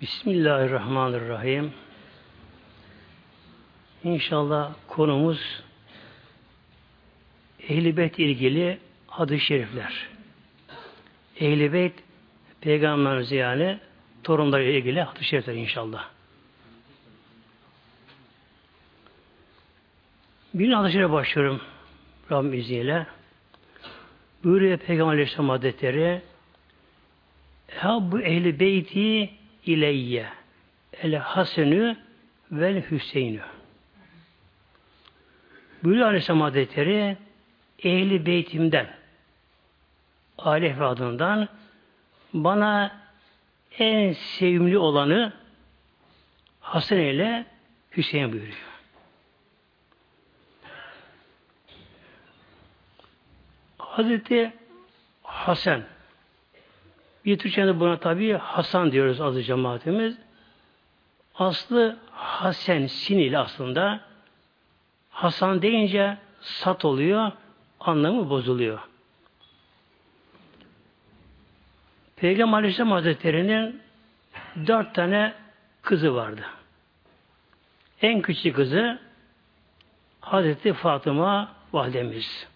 Bismillahirrahmanirrahim. İnşallah konumuz Ehl-i Beyt ilgili hadis-i şerifler. Ehl-i Beyt Peygamberimiz yani torunları ilgili hadis-i şerifler inşallah. Bir hadis-i şerife başlıyorum Rabbim izniyle. Buyuruyor Peygamber Aleyhisselam Hazretleri Habbu ehli beyti ileyye el hasenü vel hüseyinü. Buyuruyor Aleyhisselam Hazretleri ehli beytimden aile efradından bana en sevimli olanı Hasan ile Hüseyin buyuruyor. Hazreti Hasan bir Türkçe'de buna tabi Hasan diyoruz azı cemaatimiz. Aslı Hasan sinili aslında. Hasan deyince sat oluyor, anlamı bozuluyor. Peygamber Aleyhisselam Hazretleri'nin dört tane kızı vardı. En küçük kızı Hazreti Fatıma validemiz.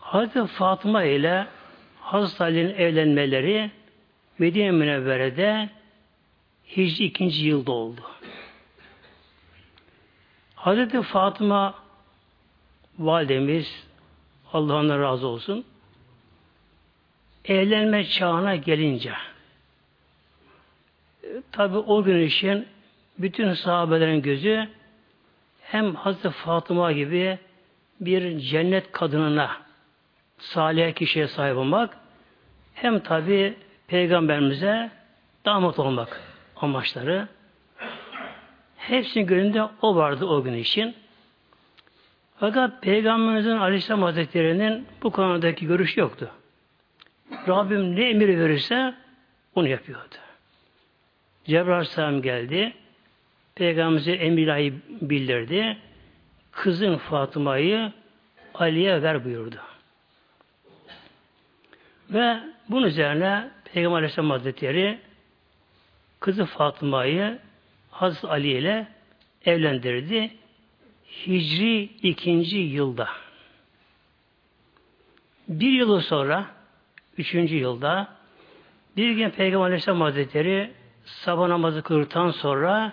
Hazreti Fatıma ile Hazreti Ali'nin evlenmeleri Medine Münevvere'de Hicri ikinci yılda oldu. Hazreti Fatıma validemiz Allah ona razı olsun evlenme çağına gelince e, tabi o gün için bütün sahabelerin gözü hem Hazreti Fatıma gibi bir cennet kadınına salih kişiye sahip olmak hem tabi peygamberimize damat olmak amaçları. Hepsinin gönlünde o vardı o gün için. Fakat Peygamberimizin Aleyhisselam Hazretleri'nin bu konudaki görüş yoktu. Rabbim ne emir verirse onu yapıyordu. Cebrail Aleyhisselam geldi. Peygamberimize emir bildirdi. Kızın Fatıma'yı Ali'ye ver buyurdu. Ve bunun üzerine Peygamber Aleyhisselam Hazretleri kızı Fatıma'yı Hazreti Ali ile evlendirdi. Hicri ikinci yılda. Bir yıl sonra, üçüncü yılda bir gün Peygamber Aleyhisselam Hazretleri sabah namazı kıldıktan sonra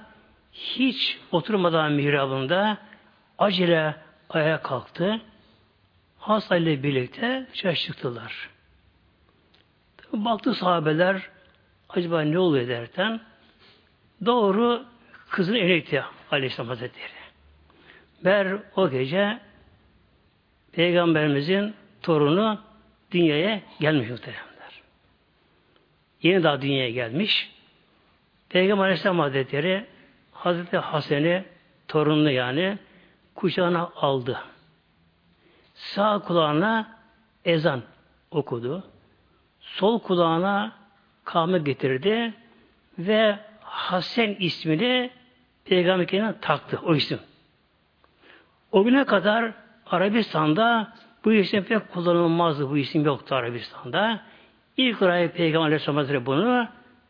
hiç oturmadan mihrabında acele ayağa kalktı. Hasta ile birlikte dışarı çıktılar. Baktı sahabeler acaba ne oluyor derken doğru kızın eline Aleyhisselam Hazretleri. Ber o gece Peygamberimizin torunu dünyaya gelmiş muhteremler. Yeni daha dünyaya gelmiş. Peygamber Aleyhisselam Hazretleri Hazreti Hasan'ı torununu yani kucağına aldı. Sağ kulağına ezan okudu. Sol kulağına kâme getirdi ve Hasan ismini Peygamber taktı o isim. O güne kadar Arabistan'da bu isim pek kullanılmazdı. Bu isim yoktu Arabistan'da. İlk olarak Peygamber Aleyhisselam Hazretleri bunu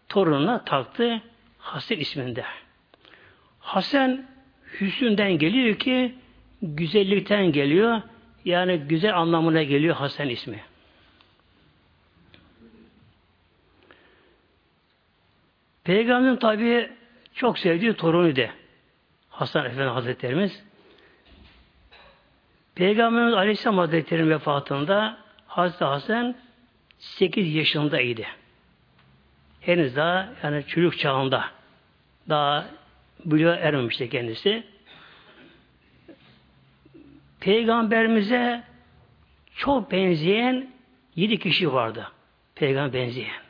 torununa taktı Hasan isminde. Hasan hüsünden geliyor ki güzellikten geliyor. Yani güzel anlamına geliyor Hasan ismi. Peygamberin tabi çok sevdiği torunu de Hasan Efendi Hazretlerimiz. Peygamberimiz Aleyhisselam Hazretleri'nin vefatında Hazreti Hasan 8 yaşındaydı. Henüz daha yani çocuk çağında daha buluğa ermemişti kendisi. Peygamberimize çok benzeyen yedi kişi vardı. Peygamber benzeyen.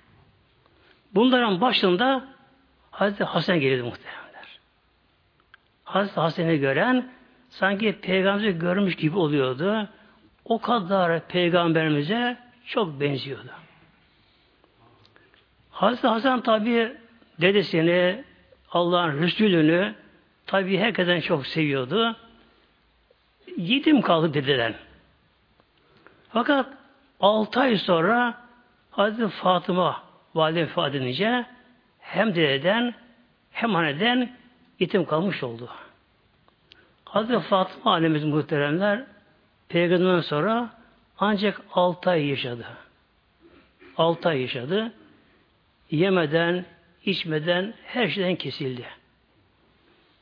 Bunların başında Hazreti Hasan geliyordu muhtemelenler. Hazreti Hasan'ı gören sanki peygamberi görmüş gibi oluyordu. O kadar peygamberimize çok benziyordu. Hazreti Hasan tabi dedesini, Allah'ın Resulünü tabi herkesten çok seviyordu. Yedim kaldı dededen. Fakat altı ay sonra Hazreti Fatıma valide vefat edince hem dededen hem anneden yetim kalmış oldu. Hazreti Fatıma annemiz muhteremler peygamberden sonra ancak 6 ay yaşadı. 6 ay yaşadı. Yemeden, içmeden her şeyden kesildi.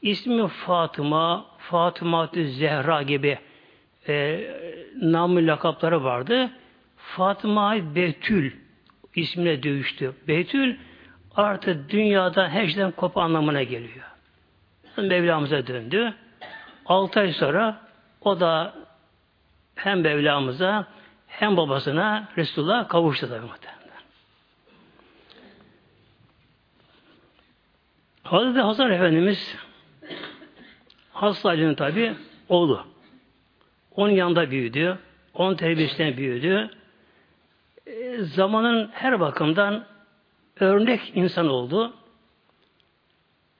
İsmi Fatıma, Fatıma Zehra gibi e, namı lakapları vardı. Fatıma Betül ismine dövüştü. Betül artık dünyada her şeyden kopa anlamına geliyor. Mevlamıza döndü. Altı ay sonra o da hem Mevlamıza hem babasına Resulullah kavuştu tabi muhtemelen. Hazreti Hasan Efendimiz Hasta Ali'nin tabi oğlu. Onun yanında büyüdü. Onun terbiyesinden büyüdü. E, zamanın her bakımdan örnek insan oldu.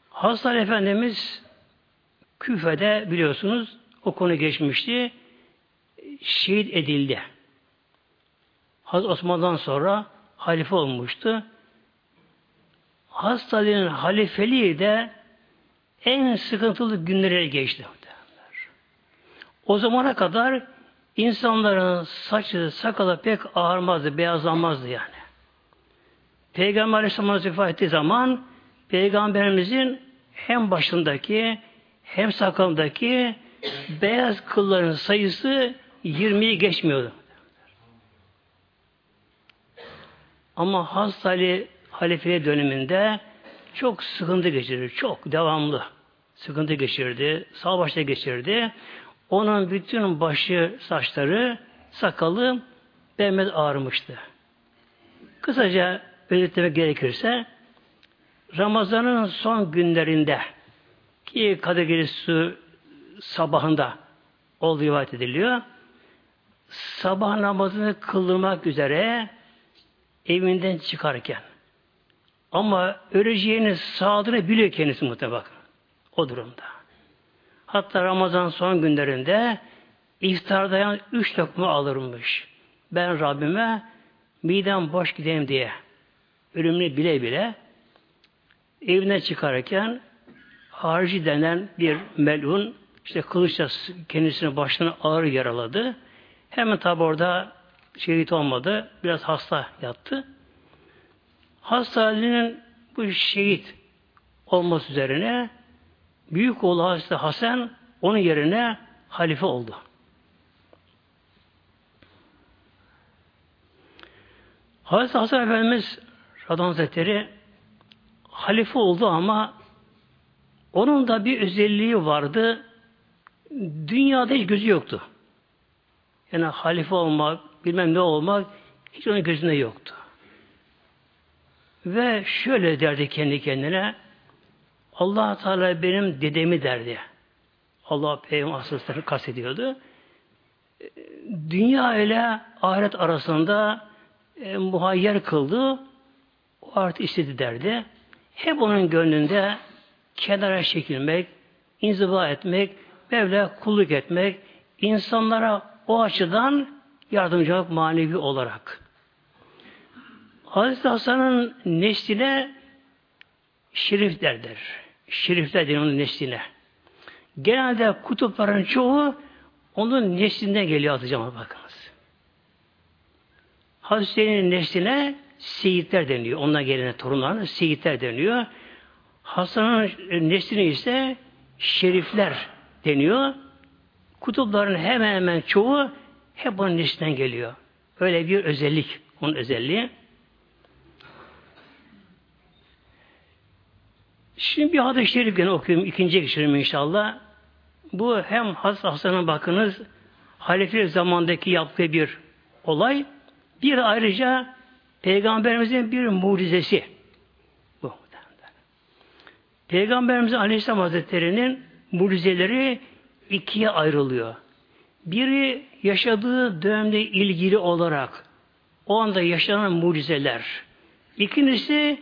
Hazreti Efendimiz Küfe'de biliyorsunuz o konu geçmişti. Şehit edildi. Hazreti Osman'dan sonra halife olmuştu. Hazreti Ali'nin halifeliği de en sıkıntılı günlere geçti. O zamana kadar insanların saçı, sakalı pek ağarmazdı, beyazlanmazdı yani. Peygamber Aleyhisselam vefat ettiği zaman Peygamberimizin hem başındaki hem sakalındaki beyaz kılların sayısı 20'yi geçmiyordu. Ama Hazreti Ali halifeye döneminde çok sıkıntı geçirdi. Çok devamlı sıkıntı geçirdi. Savaşta geçirdi. Onun bütün başı, saçları, sakalı Mehmet ağrımıştı. Kısaca özetlemek gerekirse Ramazan'ın son günlerinde ki Kadir Gecesi sabahında olduğu rivayet ediliyor. Sabah namazını kıldırmak üzere evinden çıkarken ama öleceğini sağdığını biliyor kendisi muhtemelen. O durumda. Hatta Ramazan son günlerinde iftarda üç lokma alırmış. Ben Rabbime midem boş gideyim diye ölümünü bile bile evine çıkarken harici denen bir melun işte kılıçla kendisini başına ağır yaraladı. Hemen tabi orada şehit olmadı. Biraz hasta yattı. Hasta bu şehit olması üzerine büyük oğlu Hazreti Hasan onun yerine halife oldu. Hazreti Hasan Efendimiz Radhan Hazretleri halife oldu ama onun da bir özelliği vardı. Dünyada hiç gözü yoktu. Yani halife olmak, bilmem ne olmak hiç onun gözünde yoktu. Ve şöyle derdi kendi kendine allah Teala benim dedemi derdi. Allah Peygamber Aleyhisselatü kastediyordu. Dünya ile ahiret arasında e, muhayyer kıldı. O artık istedi derdi. Hep onun gönlünde kenara çekilmek, inziba etmek, Mevla kulluk etmek, insanlara o açıdan yardımcı olmak manevi olarak. Hazreti Hasan'ın nesline şerif derler. Şerifler denir onun nesline. Genelde kutupların çoğu onun neslinden geliyor atacağım bakınız. Hazretleri'nin nesline seyitler deniyor. Onunla gelene torunlarına seyitler deniyor. Hasan'ın nesline ise şerifler deniyor. Kutupların hemen hemen çoğu hep onun neslinden geliyor. Öyle bir özellik, onun özelliği. Şimdi bir hadis-i şerif gene okuyayım. ikinci geçirim inşallah. Bu hem Hazreti Hasan'ın bakınız halife zamandaki yaptığı bir olay. Bir ayrıca Peygamberimizin bir mucizesi. Bu. Peygamberimizin Aleyhisselam Hazretleri'nin mucizeleri ikiye ayrılıyor. Biri yaşadığı dönemde ilgili olarak o anda yaşanan mucizeler. İkincisi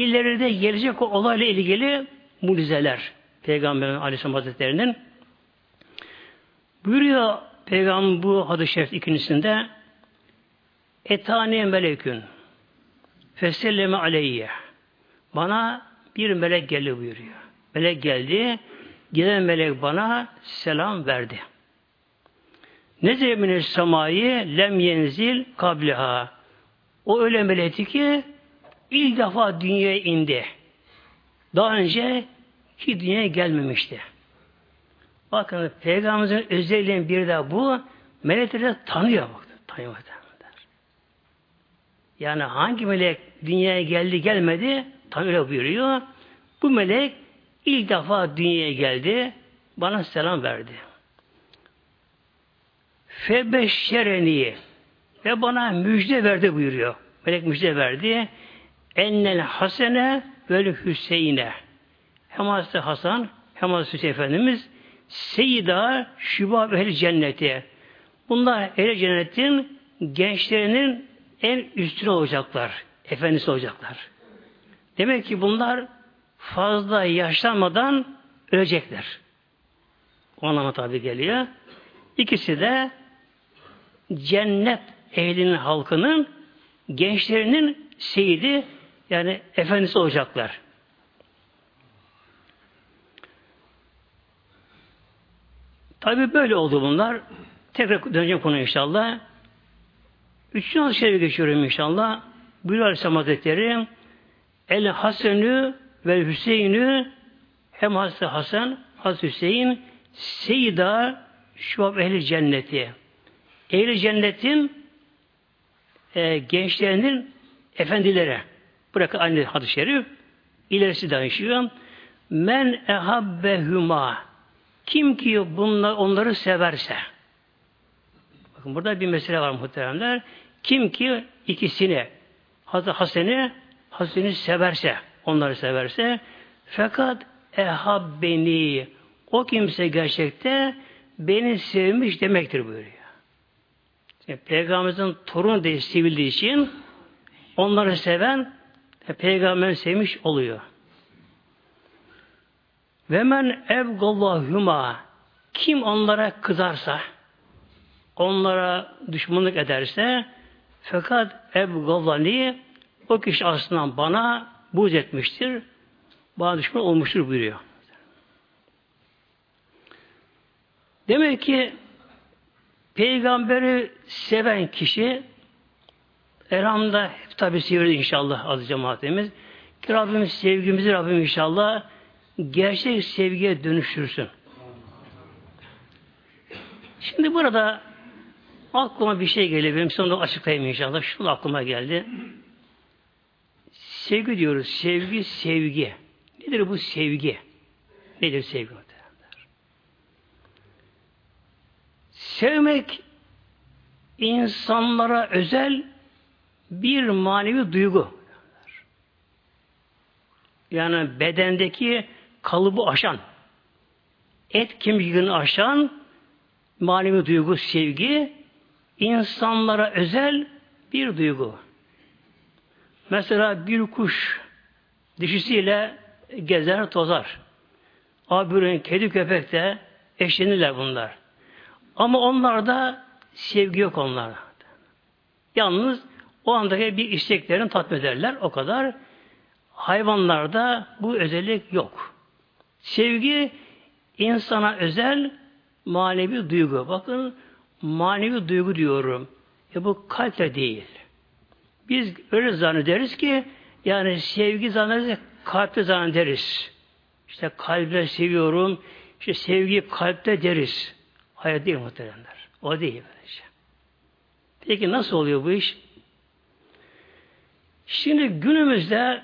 ileride gelecek o olayla ilgili mucizeler. Peygamberin Aleyhisselam Hazretleri'nin buyuruyor Peygamber bu hadis-i şerif ikincisinde etani melekün Feselleme aleyye. Bana bir melek geldi buyuruyor. Melek geldi. Gelen melek bana selam verdi. Ne zemine semayı lem yenzil kabliha. O öyle melekti ki ilk defa dünyaya indi. Daha önce hiç dünyaya gelmemişti. Bakın Peygamberimizin özelliğin bir de bu melekleri tanıyor. Bak, tanıyor. Yani hangi melek dünyaya geldi gelmedi tanıyor buyuruyor. Bu melek ilk defa dünyaya geldi. Bana selam verdi. Febeşşereni ve bana müjde verdi buyuruyor. Melek müjde verdi. Ennel Hasene ve Hüseyin'e. Hem Hazreti Hasan hem Hazreti Hüseyin Efendimiz Seyyida Şübab Ehli Cenneti. Bunlar Ehli Cennet'in gençlerinin en üstüne olacaklar. Efendisi olacaklar. Demek ki bunlar fazla yaşlanmadan ölecekler. O anlama tabi geliyor. İkisi de cennet ehlinin halkının gençlerinin seyidi yani efendisi olacaklar. Tabi böyle oldu bunlar. Tekrar döneceğim konu inşallah. Üçüncü hadis-i şerife geçiyorum inşallah. Buyuruyor Aleyhisselam Hazretleri El Hasenü ve Hüseyinü hem Hazreti Hasan, Hazreti Hüseyin Seyda Şubab Ehli Cenneti. Ehli Cennetin e, gençlerinin efendileri. Bırakın aynı hadis-i şerif. İlerisi danışıyor. Men ehabbehuma kim ki bunlar, onları severse bakın burada bir mesele var muhteremler. Kim ki ikisini Hazreti Hasan'ı Hasan'ı severse onları severse fakat ehabbeni o kimse gerçekte beni sevmiş demektir buyuruyor. Yani Peygamberimizin torunu diye sevildiği için onları seven e, peygamber sevmiş oluyor. Ve men evgallahuma kim onlara kızarsa onlara düşmanlık ederse fakat evgallani o kişi aslında bana buz etmiştir. Bana düşman olmuştur buyuruyor. Demek ki peygamberi seven kişi Elhamda tabi seviyoruz inşallah aziz cemaatimiz. Ki Rabbimiz sevgimizi Rabbim inşallah gerçek sevgiye dönüştürsün. Şimdi burada aklıma bir şey geliyor. Benim sonunda açıklayayım inşallah. Şu aklıma geldi. Sevgi diyoruz. Sevgi, sevgi. Nedir bu sevgi? Nedir sevgi? Sevmek insanlara özel bir manevi duygu. Yani bedendeki kalıbı aşan, et kemiğini aşan manevi duygu, sevgi insanlara özel bir duygu. Mesela bir kuş dişisiyle gezer tozar. Abürün kedi köpek de eşlenirler bunlar. Ama onlarda sevgi yok onlarda. Yalnız o andaki bir isteklerini tatmin. O kadar. Hayvanlarda bu özellik yok. Sevgi insana özel manevi duygu. Bakın manevi duygu diyorum. E bu kalple değil. Biz öyle zannederiz ki yani sevgi zannederiz kalple zannederiz. İşte kalple seviyorum. İşte sevgi kalpte deriz. Hayır değil muhteremler. O değil. Peki nasıl oluyor bu iş? Şimdi günümüzde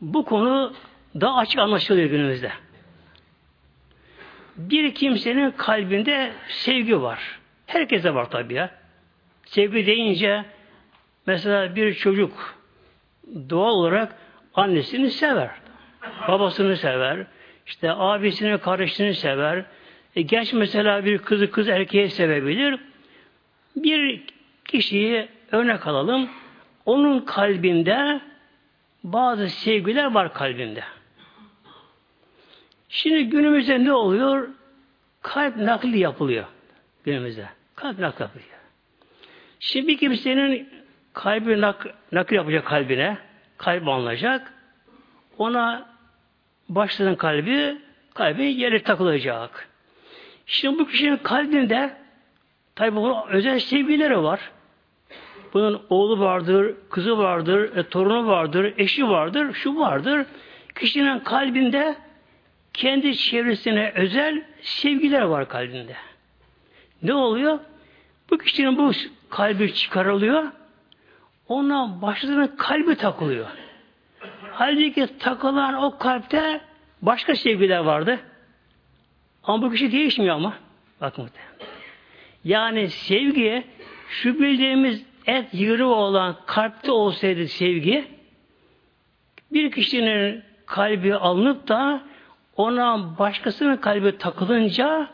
bu konu daha açık anlaşılıyor günümüzde. Bir kimsenin kalbinde sevgi var. Herkese var tabii ya. Sevgi deyince mesela bir çocuk doğal olarak annesini sever. Babasını sever. işte abisini, kardeşini sever. E, genç mesela bir kızı kız erkeğe sevebilir. Bir kişiyi örnek alalım. Onun kalbinde bazı sevgiler var kalbinde. Şimdi günümüzde ne oluyor? Kalp nakli yapılıyor günümüzde. Kalp nakli yapılıyor. Şimdi bir kimsenin kalbi nak nakli yapacak kalbine kalp alınacak. Ona başlayan kalbi kalbi yere takılacak. Şimdi bu kişinin kalbinde tabi bunun özel sevgileri var. Bunun oğlu vardır, kızı vardır, e, torunu vardır, eşi vardır, şu vardır. Kişinin kalbinde kendi çevresine özel sevgiler var kalbinde. Ne oluyor? Bu kişinin bu kalbi çıkarılıyor. Ona başladığının kalbi takılıyor. Halbuki takılan o kalpte başka sevgiler vardı. Ama bu kişi değişmiyor ama. Bakın Yani sevgi şu bildiğimiz et yığırı olan kalpte olsaydı sevgi bir kişinin kalbi alınıp da ona başkasının kalbi takılınca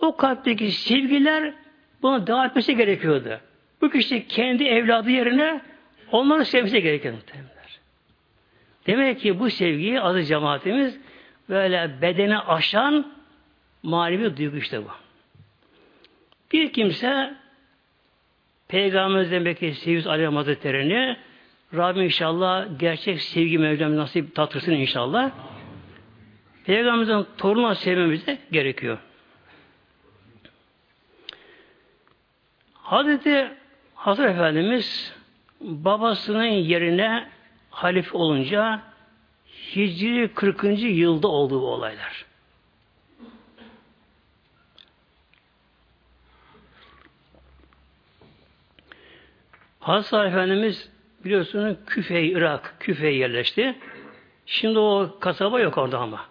o kalpteki sevgiler buna devam etmesi gerekiyordu. Bu kişi kendi evladı yerine onları sevmesi gerekiyor muhtemelenler. Demek ki bu sevgiyi adı cemaatimiz böyle bedene aşan manevi duygu işte bu. Bir kimse Peygamberimiz demek ki Seyyid Aleyhisselam Hazretleri'ni Rabbim inşallah gerçek sevgi Mevlam nasip tattırsın inşallah. Peygamberimizin torununa sevmemiz de gerekiyor. Hazreti Hasan Efendimiz babasının yerine halife olunca Hicri 40. yılda oldu bu olaylar. Hazreti Efendimiz biliyorsunuz Küfe, Irak, Küfe'ye yerleşti. Şimdi o kasaba yok orada ama.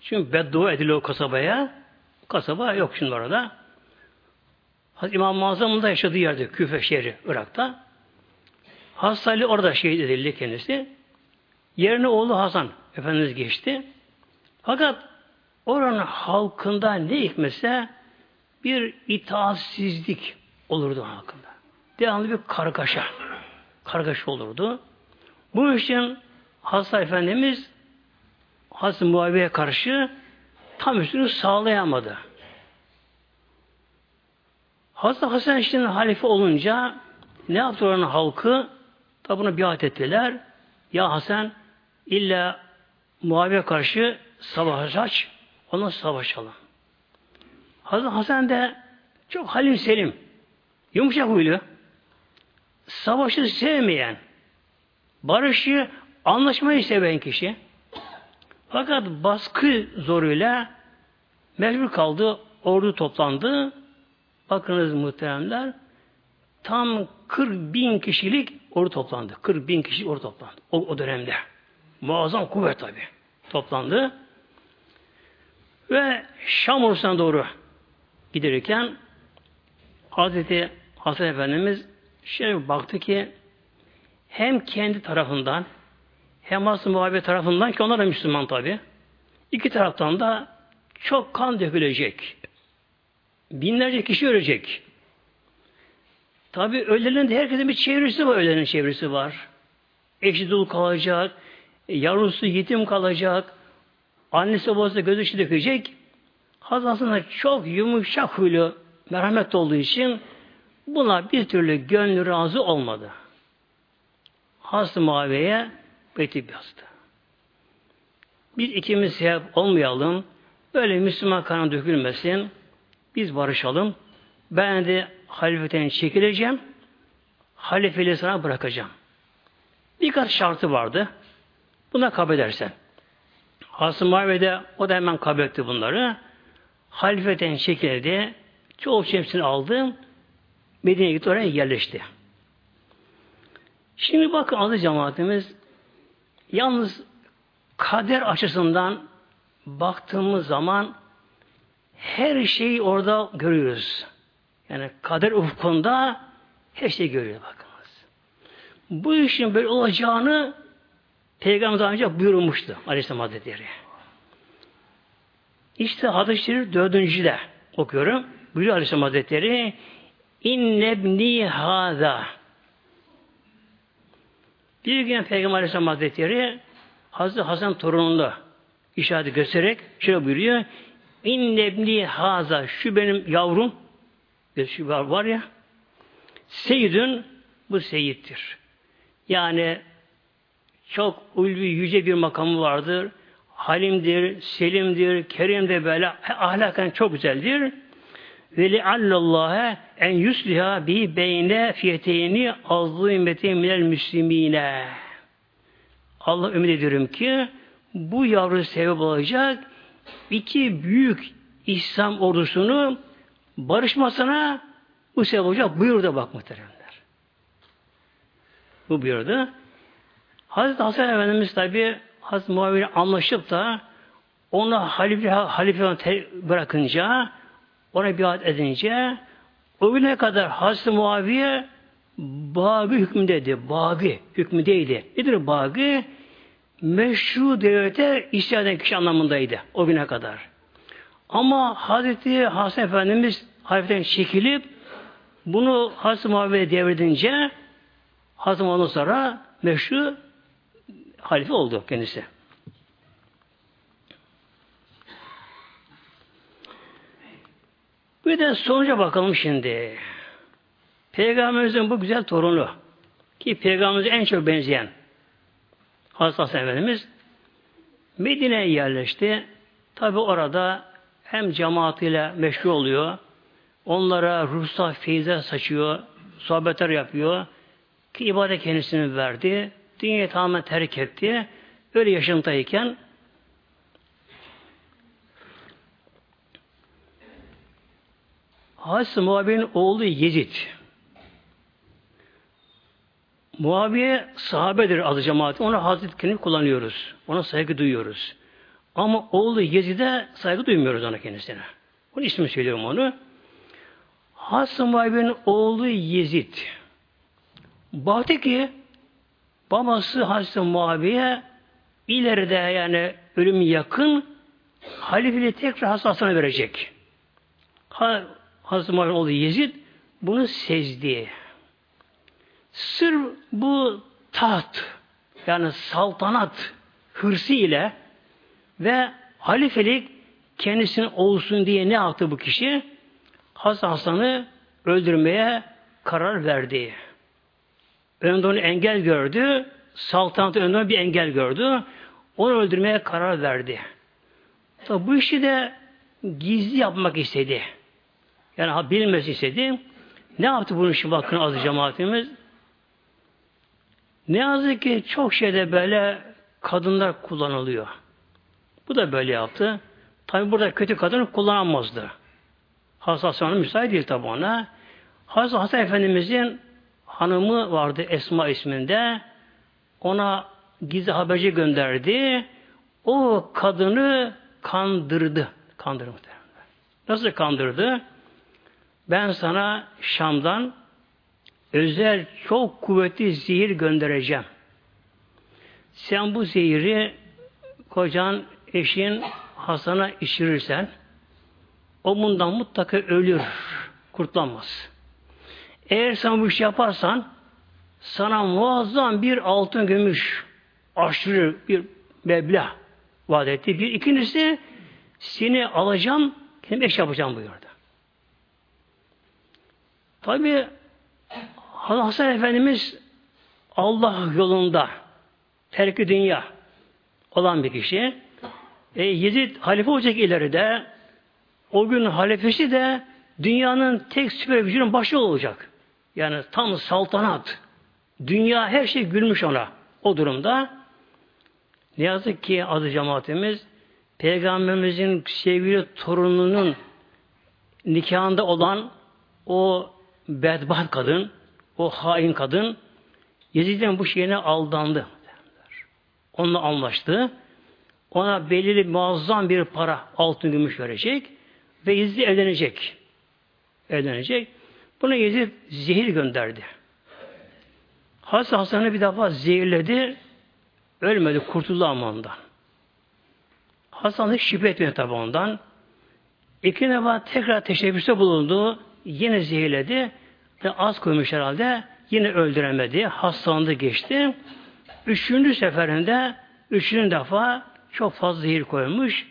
Çünkü beddua ediliyor o kasabaya. Kasaba yok şimdi orada. İmam Mazam'ın da yaşadığı yerde Küfe şehri Irak'ta. Hazreti Ali orada şehit edildi kendisi. Yerine oğlu Hasan Efendimiz geçti. Fakat oranın halkında ne hikmetse bir itaatsizlik olurdu hakkında. Devamlı bir kargaşa. Kargaşa olurdu. Bu için Hazreti Efendimiz Hazreti Muaviye'ye karşı tam üstünü sağlayamadı. Hazreti Hasan işte halife olunca ne yaptı oranın halkı? Tabi buna biat ettiler. Ya Hasan illa Muaviye karşı savaş aç, ona savaşalım. Hazreti Hasan de çok halim selim, yumuşak huylu, savaşı sevmeyen, barışı, anlaşmayı seven kişi. Fakat baskı zoruyla mecbur kaldı, ordu toplandı. Bakınız muhteremler, tam 40 bin kişilik ordu toplandı. 40 bin kişi ordu toplandı o, o dönemde. Muazzam kuvvet tabi. Toplandı. Ve Şam ordusuna doğru giderken Hazreti Hasan Efendimiz şey baktı ki hem kendi tarafından hem Hazreti Muhabbe tarafından ki onlar da Müslüman tabi. iki taraftan da çok kan dökülecek. Binlerce kişi ölecek. Tabi ölülerin de herkesin bir çevresi var. Ölülerin çevresi var. Eşi dul kalacak. Yavrusu yetim kalacak. Annesi babası gözü içi dökecek. Hazreti çok yumuşak huylu merhamet olduğu için buna bir türlü gönlü razı olmadı. Hazreti Muaviye'ye mektup yazdı. Biz ikimiz sebep olmayalım. Böyle Müslüman kanı dökülmesin. Biz barışalım. Ben de halifeten çekileceğim. Halifeliği sana bırakacağım. Birkaç şartı vardı. Buna kabul edersen. Hazreti Muaviye o da hemen kabul etti bunları. Halifeten çekildi. Çoğu hepsini aldı. Medine'ye gitti oraya yerleşti. Şimdi bakın adı cemaatimiz yalnız kader açısından baktığımız zaman her şeyi orada görüyoruz. Yani kader ufkunda her şeyi görüyor bakınız. Bu işin böyle olacağını Peygamber daha önce buyurmuştu Aleyhisselam Hazretleri. İşte hadis-i şerif dördüncüde okuyorum. Buyuruyor Aleyhisselam Hazretleri İnnebni hâzâ bir gün Peygamber Aleyhisselam Hazretleri Hazreti Hasan torununda işaret göstererek şöyle buyuruyor. İnnebni haza şu benim yavrum şu var, var ya seyyidün bu seyittir. Yani Çok ulvi, yüce bir makamı vardır. Halimdir, selimdir, kerimdir böyle ahlaken çok güzeldir. Ve li'allallâhe en yusliha bi beyne fiyeteyni ümmetin minel müslimine. Allah ümit ediyorum ki bu yavru sebep olacak iki büyük İslam ordusunu barışmasına bu sebep olacak buyurdu bak muhteremler. Bu buyurdu. Hazreti Hasan Efendimiz tabi Hazreti Muaviye anlaşıp da ona halife, halife bırakınca ona biat edince o güne kadar Hazreti Muaviye Bagi hükmündeydi. Bagi hükmündeydi. Nedir bagi? Meşru devlete isyan eden kişi anlamındaydı o güne kadar. Ama Hazreti Hasan Efendimiz halifeden çekilip bunu Hazreti Muaviye devredince Hazreti Muaviye sonra meşru halife oldu kendisi. Bir de sonuca bakalım şimdi. Peygamberimizin bu güzel torunu ki Peygamberimize en çok benzeyen Hazreti Efendimiz Medine'ye yerleşti. Tabi orada hem cemaatiyle meşgul oluyor, onlara ruhsal feyizler saçıyor, sohbetler yapıyor ki ibadet kendisini verdi. Dünyayı tamamen terk etti. Öyle yaşantayken Hazreti Muaviye'nin oğlu Yezid. Muaviye sahabedir adı cemaati. Ona Hazreti kelime kullanıyoruz. Ona saygı duyuyoruz. Ama oğlu Yezid'e saygı duymuyoruz ona kendisine. Onun ismi söylüyorum onu. Hazreti Muaviye'nin oğlu Yezid. Baktı ki babası Hazreti Muaviye ileride yani ölüm yakın halifeliği tekrar Hasan'a verecek. Hazreti Muaviye'nin oğlu Yezid bunu sezdi. Sır bu taht yani saltanat hırsı ile ve halifelik kendisinin olsun diye ne yaptı bu kişi? Hasan Hasan'ı öldürmeye karar verdi. Önünde onu engel gördü. Saltanat önünde bir engel gördü. Onu öldürmeye karar verdi. Tabi bu işi de gizli yapmak istedi. Yani bilmesi istedi. Ne yaptı bunun için bakın azı cemaatimiz? Ne yazık ki çok şeyde böyle kadınlar kullanılıyor. Bu da böyle yaptı. Tabi burada kötü kadın kullanamazdı. Hasan'ın müsait değil tabi ona. Hazreti Hasan Efendimizin hanımı vardı Esma isminde. Ona gizli haberci gönderdi. O kadını kandırdı. Kandırdı Nasıl kandırdı? Ben sana Şam'dan özel çok kuvvetli zehir göndereceğim. Sen bu zehiri kocan, eşin Hasan'a içirirsen o bundan mutlaka ölür, kurtlanmaz. Eğer sen bu işi yaparsan sana muazzam bir altın gümüş aşırı bir meblağ vaat etti. Bir ikincisi seni alacağım, kendim eş yapacağım buyurdu. Tabi Hasan Efendimiz Allah yolunda terk dünya olan bir kişi. E, Yezid halife olacak ileride. O gün halifesi de dünyanın tek süper gücünün başı olacak. Yani tam saltanat. Dünya her şey gülmüş ona. O durumda ne yazık ki adı cemaatimiz Peygamberimizin sevgili torununun nikahında olan o bedbaht kadın, o hain kadın Yezid'in bu şeyine aldandı. Onunla anlaştı. Ona belirli muazzam bir para, altın gümüş verecek ve Yezid evlenecek. Evlenecek. Buna Yezid zehir gönderdi. Hasan Hasan'ı bir defa zehirledi. Ölmedi, kurtuldu ama ondan. Hasan şüphe etmedi tabi ondan. İki defa tekrar teşebbüste bulundu. Yine zehirledi. Ve az koymuş herhalde. Yine öldüremedi. Hastalandı geçti. Üçüncü seferinde üçüncü defa çok fazla zehir koymuş.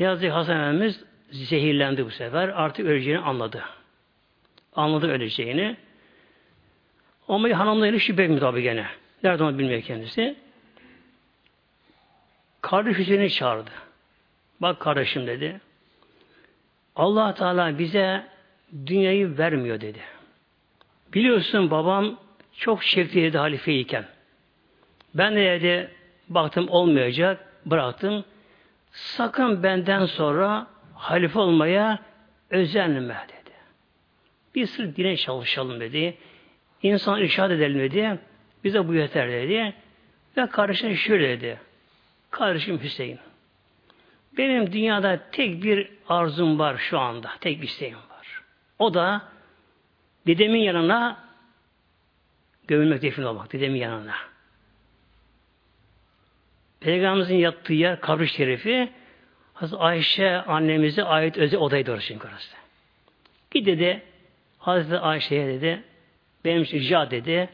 Ne yazık Hasan Efendimiz zehirlendi bu sefer. Artık öleceğini anladı. Anladı öleceğini. Ama hanımla yine şüphe etmiyor tabi gene. Nerede onu bilmiyor kendisi. kardeş Hüseyin'i çağırdı. Bak kardeşim dedi. allah Teala bize dünyayı vermiyor dedi. Biliyorsun babam çok şevkliydi halifeyken. Ben de dedi, baktım olmayacak, bıraktım. Sakın benden sonra halife olmaya özenme dedi. Bir sırf dine çalışalım dedi. İnsan irşad edelim dedi. Bize bu yeter dedi. Ve kardeşine şöyle dedi. Kardeşim Hüseyin. Benim dünyada tek bir arzum var şu anda. Tek bir isteğim var. O da dedemin yanına gömülmek defin olmak. Dedemin yanına. Peygamberimizin yattığı yer kabri şerifi Hazreti Ayşe annemize ait özel odaydı orası çünkü orası. Git dedi Hazreti Ayşe'ye dedi benim için rica dedi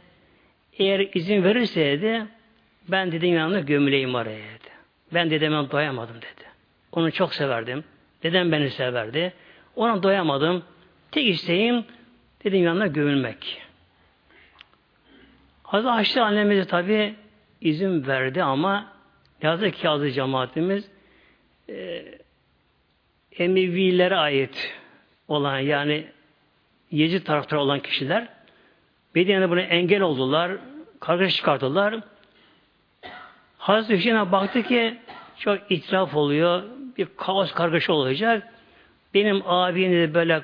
eğer izin verirse dedi ben dedim yanına gömüleyim oraya dedi. Ben dedeme doyamadım dedi. Onu çok severdim. Dedem beni severdi. Ona doyamadım. Tek isteğim dedim yanına gömülmek. Hazreti Ayşe annemize tabi izin verdi ama yazık ki azı cemaatimiz e, Emevilere ait olan yani Yezid taraftarı olan kişiler Medine'de buna engel oldular. Kargaşa çıkarttılar. Hazreti Hüseyin'e baktı ki çok itiraf oluyor. Bir kaos kargaşa olacak. Benim abim de böyle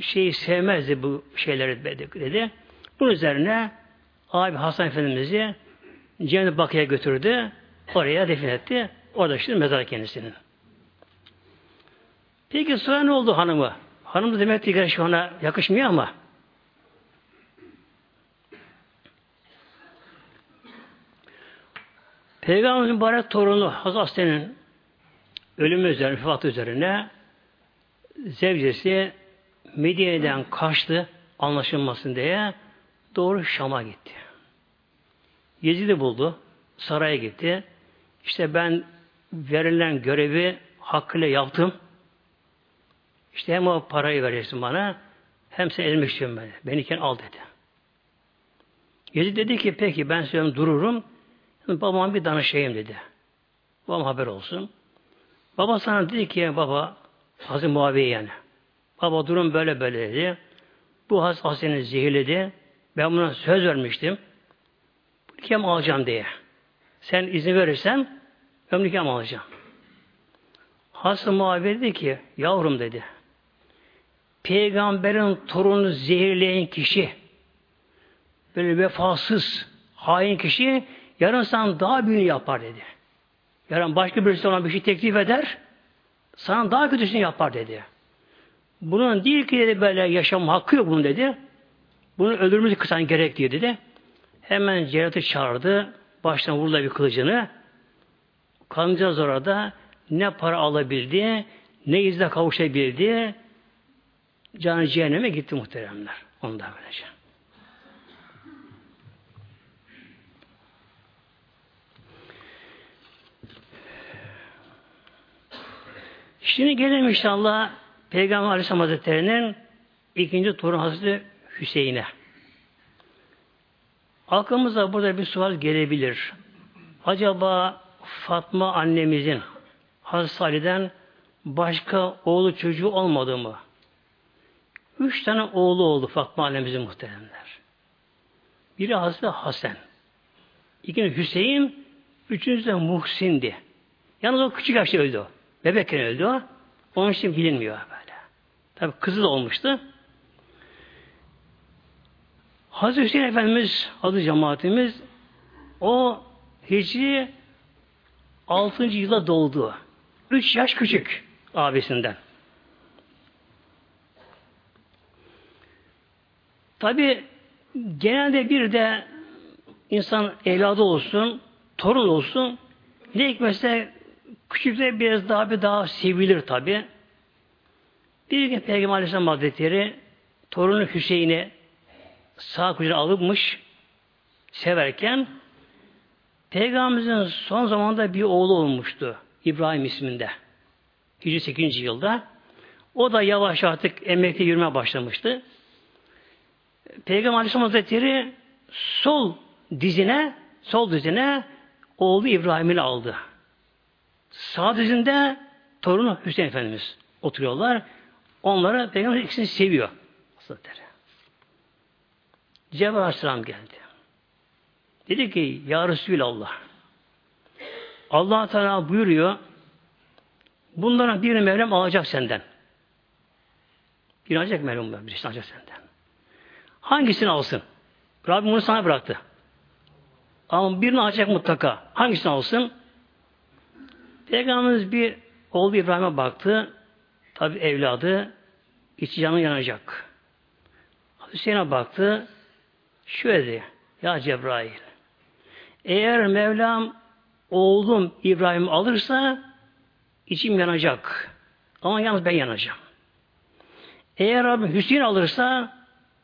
şeyi sevmezdi bu şeyleri dedi. Bunun üzerine abi Hasan Efendimiz'i Cennet Bakı'ya götürdü. Oraya defin etti. Orada şimdi mezar kendisinin. Peki sonra ne oldu hanımı? Hanım demek ki şu ana yakışmıyor ama Peygamberimizin mübarek torunu Hazreti Aslen'in ölümü üzerine, vefatı üzerine zevcesi Medine'den kaçtı anlaşılmasın diye doğru Şam'a gitti. Yezid'i buldu. Saraya gitti. İşte ben verilen görevi hakkıyla yaptım. İşte hem o parayı vereceksin bana hem sen elmek istiyorum ben. Beniken al dedi. Yezid dedi ki peki ben size dururum. Babam bir danışayım dedi. Babam haber olsun. Baba sana dedi ki baba Hazreti Muaviye yani. Baba durum böyle böyle dedi. Bu has Hasan'ı zehirledi. Ben buna söz vermiştim. Kim alacağım diye. Sen izin verirsen ömrükem alacağım. Hasan Muaviye dedi ki yavrum dedi. Peygamberin torunu zehirleyen kişi böyle vefasız hain kişi Yarın sana daha büyüğünü yapar dedi. Yarın başka birisi ona bir şey teklif eder, sana daha kötüsünü yapar dedi. Bunun değil ki dedi böyle yaşam hakkı yok bunun dedi. Bunu öldürmesi kısan gerek diye dedi. Hemen Cerat'ı çağırdı. Baştan vurdu bir kılıcını. Kancaz orada ne para alabildi, ne izle kavuşabildi. Canı cehenneme gitti muhteremler. Ondan böylece. Şimdi gelelim inşallah Peygamber Aleyhisselam Hazretleri'nin ikinci torunu Hazreti Hüseyin'e. Aklımıza burada bir sual gelebilir. Acaba Fatma annemizin Hazreti Ali'den başka oğlu çocuğu olmadı mı? Üç tane oğlu oldu Fatma annemizin muhteremler. Biri Hazreti Hasan. İkinci Hüseyin, üçüncüsü de Muhsin'di. Yalnız o küçük yaşta öldü. Bebekken öldü o. Onun için bilinmiyor böyle. Tabi kızı da olmuştu. Hazreti Hüseyin Efendimiz adı cemaatimiz o Hicri 6. yıla doğdu. 3 yaş küçük abisinden. Tabi genelde bir de insan evladı olsun, torun olsun, ne hikmetse Küçükler biraz daha bir daha sevilir tabi. Bir gün Peygamber Aleyhisselam Hazretleri torunu Hüseyin'i sağ kucağına alınmış severken Peygamberimizin son zamanda bir oğlu olmuştu. İbrahim isminde. Hicri 8. yılda. O da yavaş artık emekli yürüme başlamıştı. Peygamber Aleyhisselam Hazretleri sol dizine sol dizine oğlu İbrahim'i aldı. Sağ dizinde torunu Hüseyin Efendimiz oturuyorlar. Onları Peygamber ikisini seviyor. Hazretleri. Cebrail Aleyhisselam geldi. Dedi ki Ya Resulallah allah Teala buyuruyor bunların birini Mevlam alacak senden. Bir alacak Mevlam birisini alacak senden. Hangisini alsın? Rabbim bunu sana bıraktı. Ama birini alacak mutlaka. Hangisini alsın? Peygamberimiz bir oğlu İbrahim'e baktı. Tabi evladı içi canı yanacak. Hüseyin'e baktı. Şöyle dedi. Ya Cebrail eğer Mevlam oğlum İbrahim alırsa içim yanacak. Ama yalnız ben yanacağım. Eğer Rabbim Hüseyin alırsa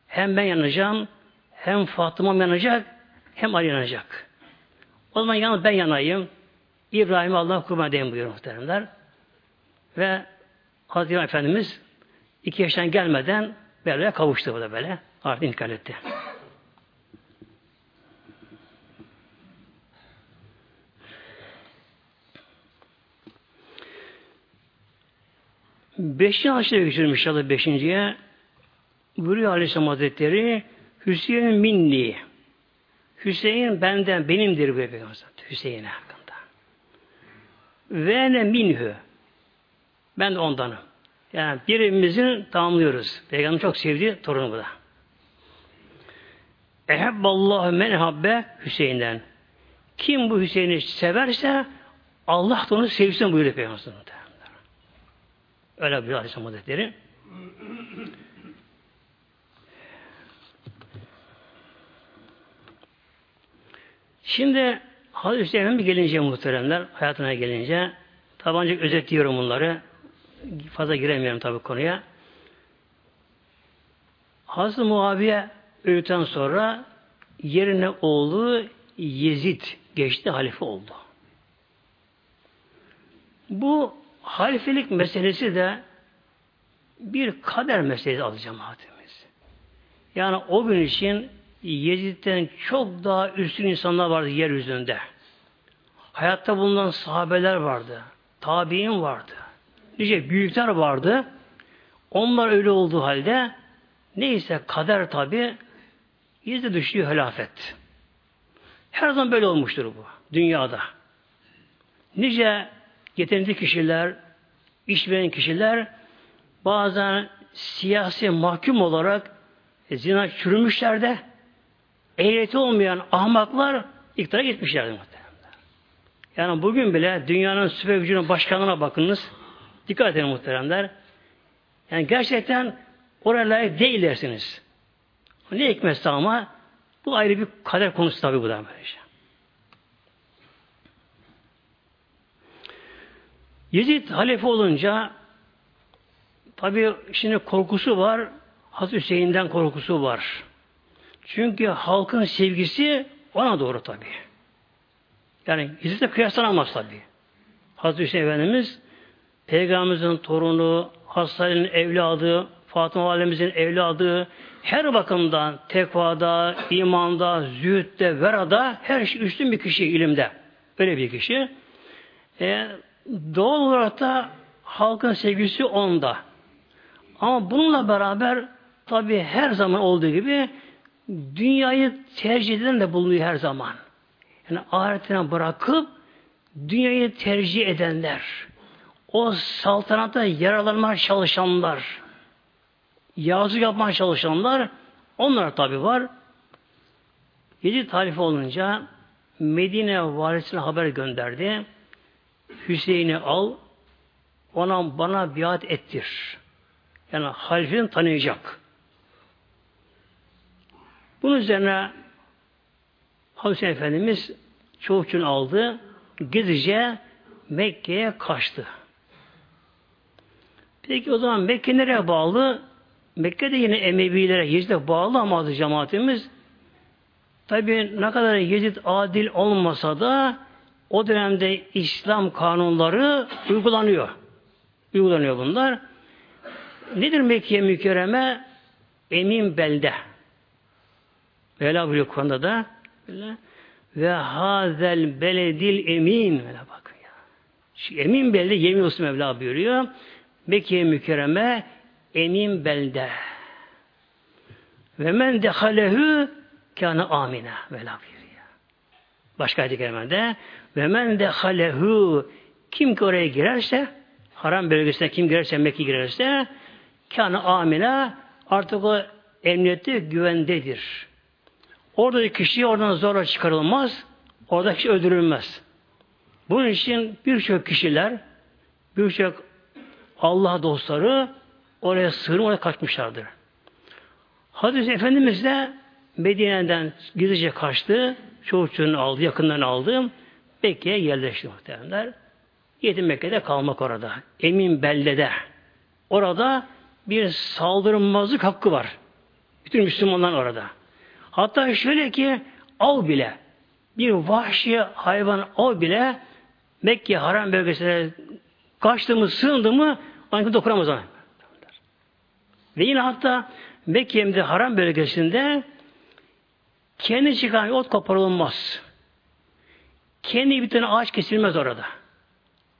hem ben yanacağım hem Fatıma yanacak hem Ali yanacak. O zaman yalnız ben yanayım. İbrahim Allah kurban edeyim buyuruyor muhteremler. Ve Hazreti Efendimiz iki yaştan gelmeden böyle kavuştu bu da böyle. Artık intikal etti. Beşinci aşırı geçiyorum inşallah beşinciye. Buyuruyor Aleyhisselam Hazretleri Hüseyin minni. Hüseyin benden benimdir bu Peygamber Hüseyin hakkında. Ve ne minhü. Ben de ondanım. Yani birimizin tamamlıyoruz. Peygamber çok sevdiği torunu bu da. Ehebballahu men habbe Hüseyin'den. Kim bu Hüseyin'i severse Allah da onu sevsin buyuruyor Peygamber. Öyle buyuruyor Aleyhisselam Hazretleri. Şimdi Hazreti Hüseyin gelince muhteremler, hayatına gelince tabi özetliyorum bunları. Fazla giremiyorum tabi konuya. Hazreti Muaviye öldükten sonra yerine oğlu Yezid geçti, halife oldu. Bu halifelik meselesi de bir kader meselesi adı cemaatimiz. Yani o gün için Yezid'den çok daha üstün insanlar vardı yeryüzünde. Hayatta bulunan sahabeler vardı. Tabi'in vardı. Nice büyükler vardı. Onlar öyle olduğu halde neyse kader tabi Yezid'e düşüyor helafet. Her zaman böyle olmuştur bu dünyada. Nice yetenekli kişiler, iş veren kişiler bazen siyasi mahkum olarak zina çürümüşler de ehliyeti olmayan ahmaklar iktidara gitmişlerdi muhtemelen. Yani bugün bile dünyanın süper gücünün başkanına bakınız. Dikkat edin muhteremler. Yani gerçekten oraya layık değillersiniz. Ne hikmetse ama bu ayrı bir kader konusu tabi bu da böylece. Yezid halife olunca tabi şimdi korkusu var. Hazreti Hüseyin'den korkusu var. Çünkü halkın sevgisi ona doğru tabi. Yani Yezid'le kıyaslanamaz tabi. Hazreti Hüseyin Efendimiz Peygamberimizin torunu, Hasan'ın evladı, Fatıma Validemizin evladı, her bakımdan tekvada, imanda, zühtte, verada her şey üstün bir kişi ilimde. Öyle bir kişi. E, doğal olarak da halkın sevgisi onda. Ama bununla beraber tabi her zaman olduğu gibi dünyayı tercih eden de bulunuyor her zaman. Yani ahiretine bırakıp dünyayı tercih edenler, o saltanata yararlanmaya çalışanlar, yazı yapmaya çalışanlar, onlar tabi var. Yedi talife olunca Medine valisine haber gönderdi. Hüseyin'i al, ona bana biat ettir. Yani halifini tanıyacak. Bunun üzerine Hazreti Efendimiz çoluk aldı. Gizlice Mekke'ye kaçtı. Peki o zaman Mekke nereye bağlı? Mekke de yine Emevilere, Yezid'e bağlı ama cemaatimiz. Tabi ne kadar Yezid adil olmasa da o dönemde İslam kanunları uygulanıyor. Uygulanıyor bunlar. Nedir Mekke mükerreme? Emin belde. Mevla buyuruyor Kur'an'da da ve hazel beledil emin. Böyle bakın ya. Şu emin belde yemin olsun Mevla buyuruyor. Mekke mükerreme emin belde. Ve men dehalehu kâne amine. Mevla buyuruyor. Başka ayet-i kerimede ve men dehalehu kim ki oraya girerse haram bölgesine kim girerse Mekke girerse kâne amine artık o emniyette güvendedir. Oradaki kişi oradan zorla çıkarılmaz. Oradaki kişi öldürülmez. Bunun için birçok kişiler, birçok Allah dostları oraya sığınıp oraya kaçmışlardır. Hadis Efendimiz de Medine'den gizlice kaçtı. Çocuğunu aldı, yakınlarını aldı. Mekke'ye yerleşti muhtemelenler. Yetim Mekke'de kalmak orada. Emin Belle'de. Orada bir saldırılmazlık hakkı var. Bütün Müslümanlar orada. Hatta şöyle ki av bile bir vahşi hayvan av bile Mekke haram bölgesine kaçtı mı sığındı mı aynı dokunamaz ona. Ve yine hatta Mekke'mde haram bölgesinde kendi çıkan ot koparılmaz. Kendi bir ağaç kesilmez orada.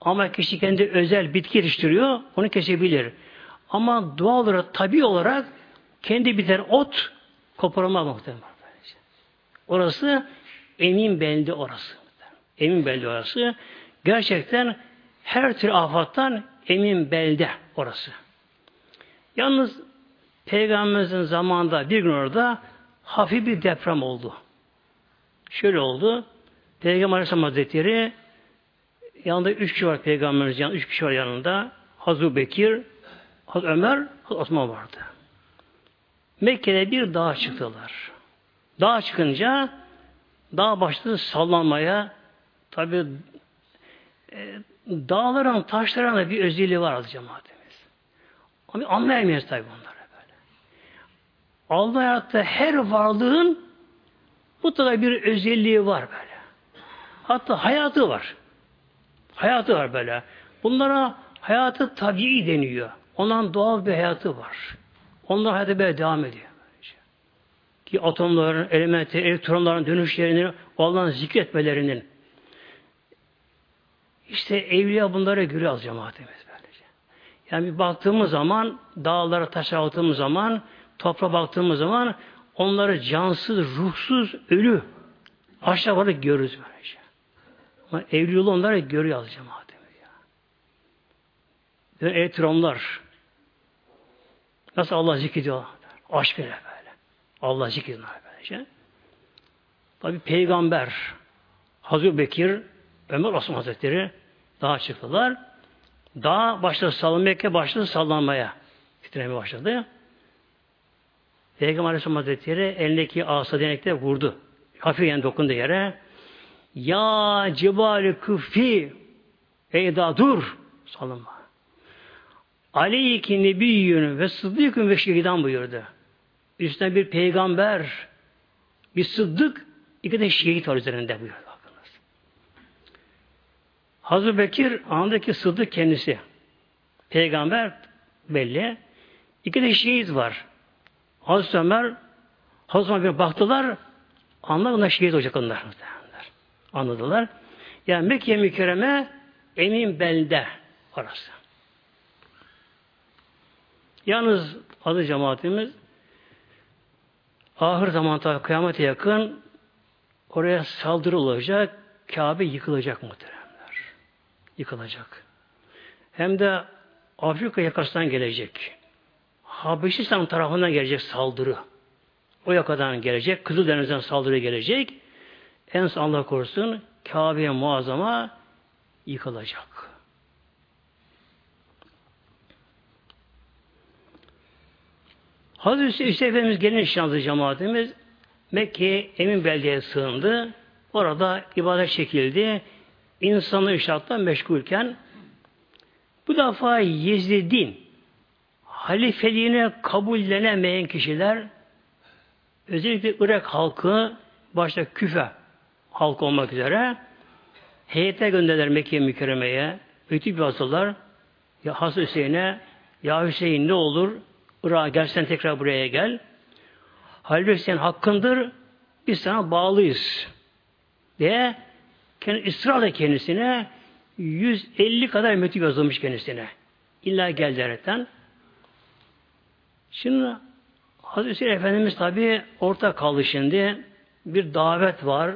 Ama kişi kendi özel bitki yetiştiriyor, onu kesebilir. Ama doğal olarak, tabi olarak kendi biter ot koparılmaz muhtemelen. Orası emin belde orası. Emin belde orası. Gerçekten her tür afattan emin belde orası. Yalnız Peygamberimizin zamanında bir gün orada hafif bir deprem oldu. Şöyle oldu. Peygamber Aleyhisselam Hazretleri yanında üç kişi var Peygamberimiz yanında, üç kişi var yanında. Hazreti Bekir, Hazreti Ömer, Hazreti Osman vardı. Mekke'de bir dağa çıktılar. Dağa çıkınca dağ başladı sallanmaya. Tabi e, dağların, taşların da bir özelliği var az cemaatimiz. Ama anlayamayız tabi bunları böyle. Allah yarattı her varlığın mutlaka bir özelliği var böyle. Hatta hayatı var. Hayatı var böyle. Bunlara hayatı tabii deniyor. Onların doğal bir hayatı var. Onlar hayatı böyle devam ediyor. Ki atomların, elementi, elektronların dönüşlerini Allah'ın zikretmelerinin işte evliya bunlara göre az cemaatimiz böylece. Yani baktığımız zaman dağlara taşa baktığımız zaman toprağa baktığımız zaman onları cansız, ruhsuz, ölü aşağı varı görürüz böylece. Ama evliyalı onları görüyor az cemaatimiz ya. Elektronlar nasıl Allah zikrediyor? Aşk ile. Allah zikrediyor böylece. Tabi peygamber Hazreti Bekir Ömer Osman Hazretleri dağa çıktılar. Dağ başladı sallanmaya, Mekke başladı sallanmaya. Titremeye başladı. Peygamber Aleyhisselam Hazretleri elindeki asa denekte vurdu. Hafifen dokundu yere. Ya cibali küfi Ey dağ dur. Sallanma. Aleyki nebiyyün ve sıddıkın ve şehidan buyurdu. Üstüne bir peygamber, bir sıddık, iki de şehit var üzerinde buyurdu. Hazreti Bekir andaki sıddık kendisi. Peygamber belli. İki de şehit var. Hazreti Ömer Hazreti Ömer baktılar anlar onlar şehit olacak onlar. Anladılar. Yani Mekke mükerreme emin belde orası. Yalnız adı cemaatimiz ahir zaman tabi kıyamete yakın oraya saldırı olacak, Kabe yıkılacak muhtemelen yıkılacak. Hem de Afrika yakasından gelecek. Habeşistan tarafından gelecek saldırı. O yakadan gelecek. Kızıldeniz'den saldırı gelecek. En son Allah korusun Kabe'ye muazzama yıkılacak. Hazreti Hüseyin Efendimiz gelin şanslı cemaatimiz Mekke'ye Emin Belde'ye sığındı. Orada ibadet çekildi insanı inşaatla meşgulken bu defa Yezid'in halifeliğine kabullenemeyen kişiler özellikle Irak halkı başta Küfe halkı olmak üzere heyete gönderler Mekke mükerremeye bir asıllar ya Has Hüseyin'e ya Hüseyin ne olur Irak'a gelsen tekrar buraya gel. Halbuki sen hakkındır biz sana bağlıyız diye kendi ısrarla kendisine 150 kadar mektup yazılmış kendisine. İlla geldi Şimdi Hazreti Hüseyin Efendimiz tabi orta kaldı şimdi. Bir davet var.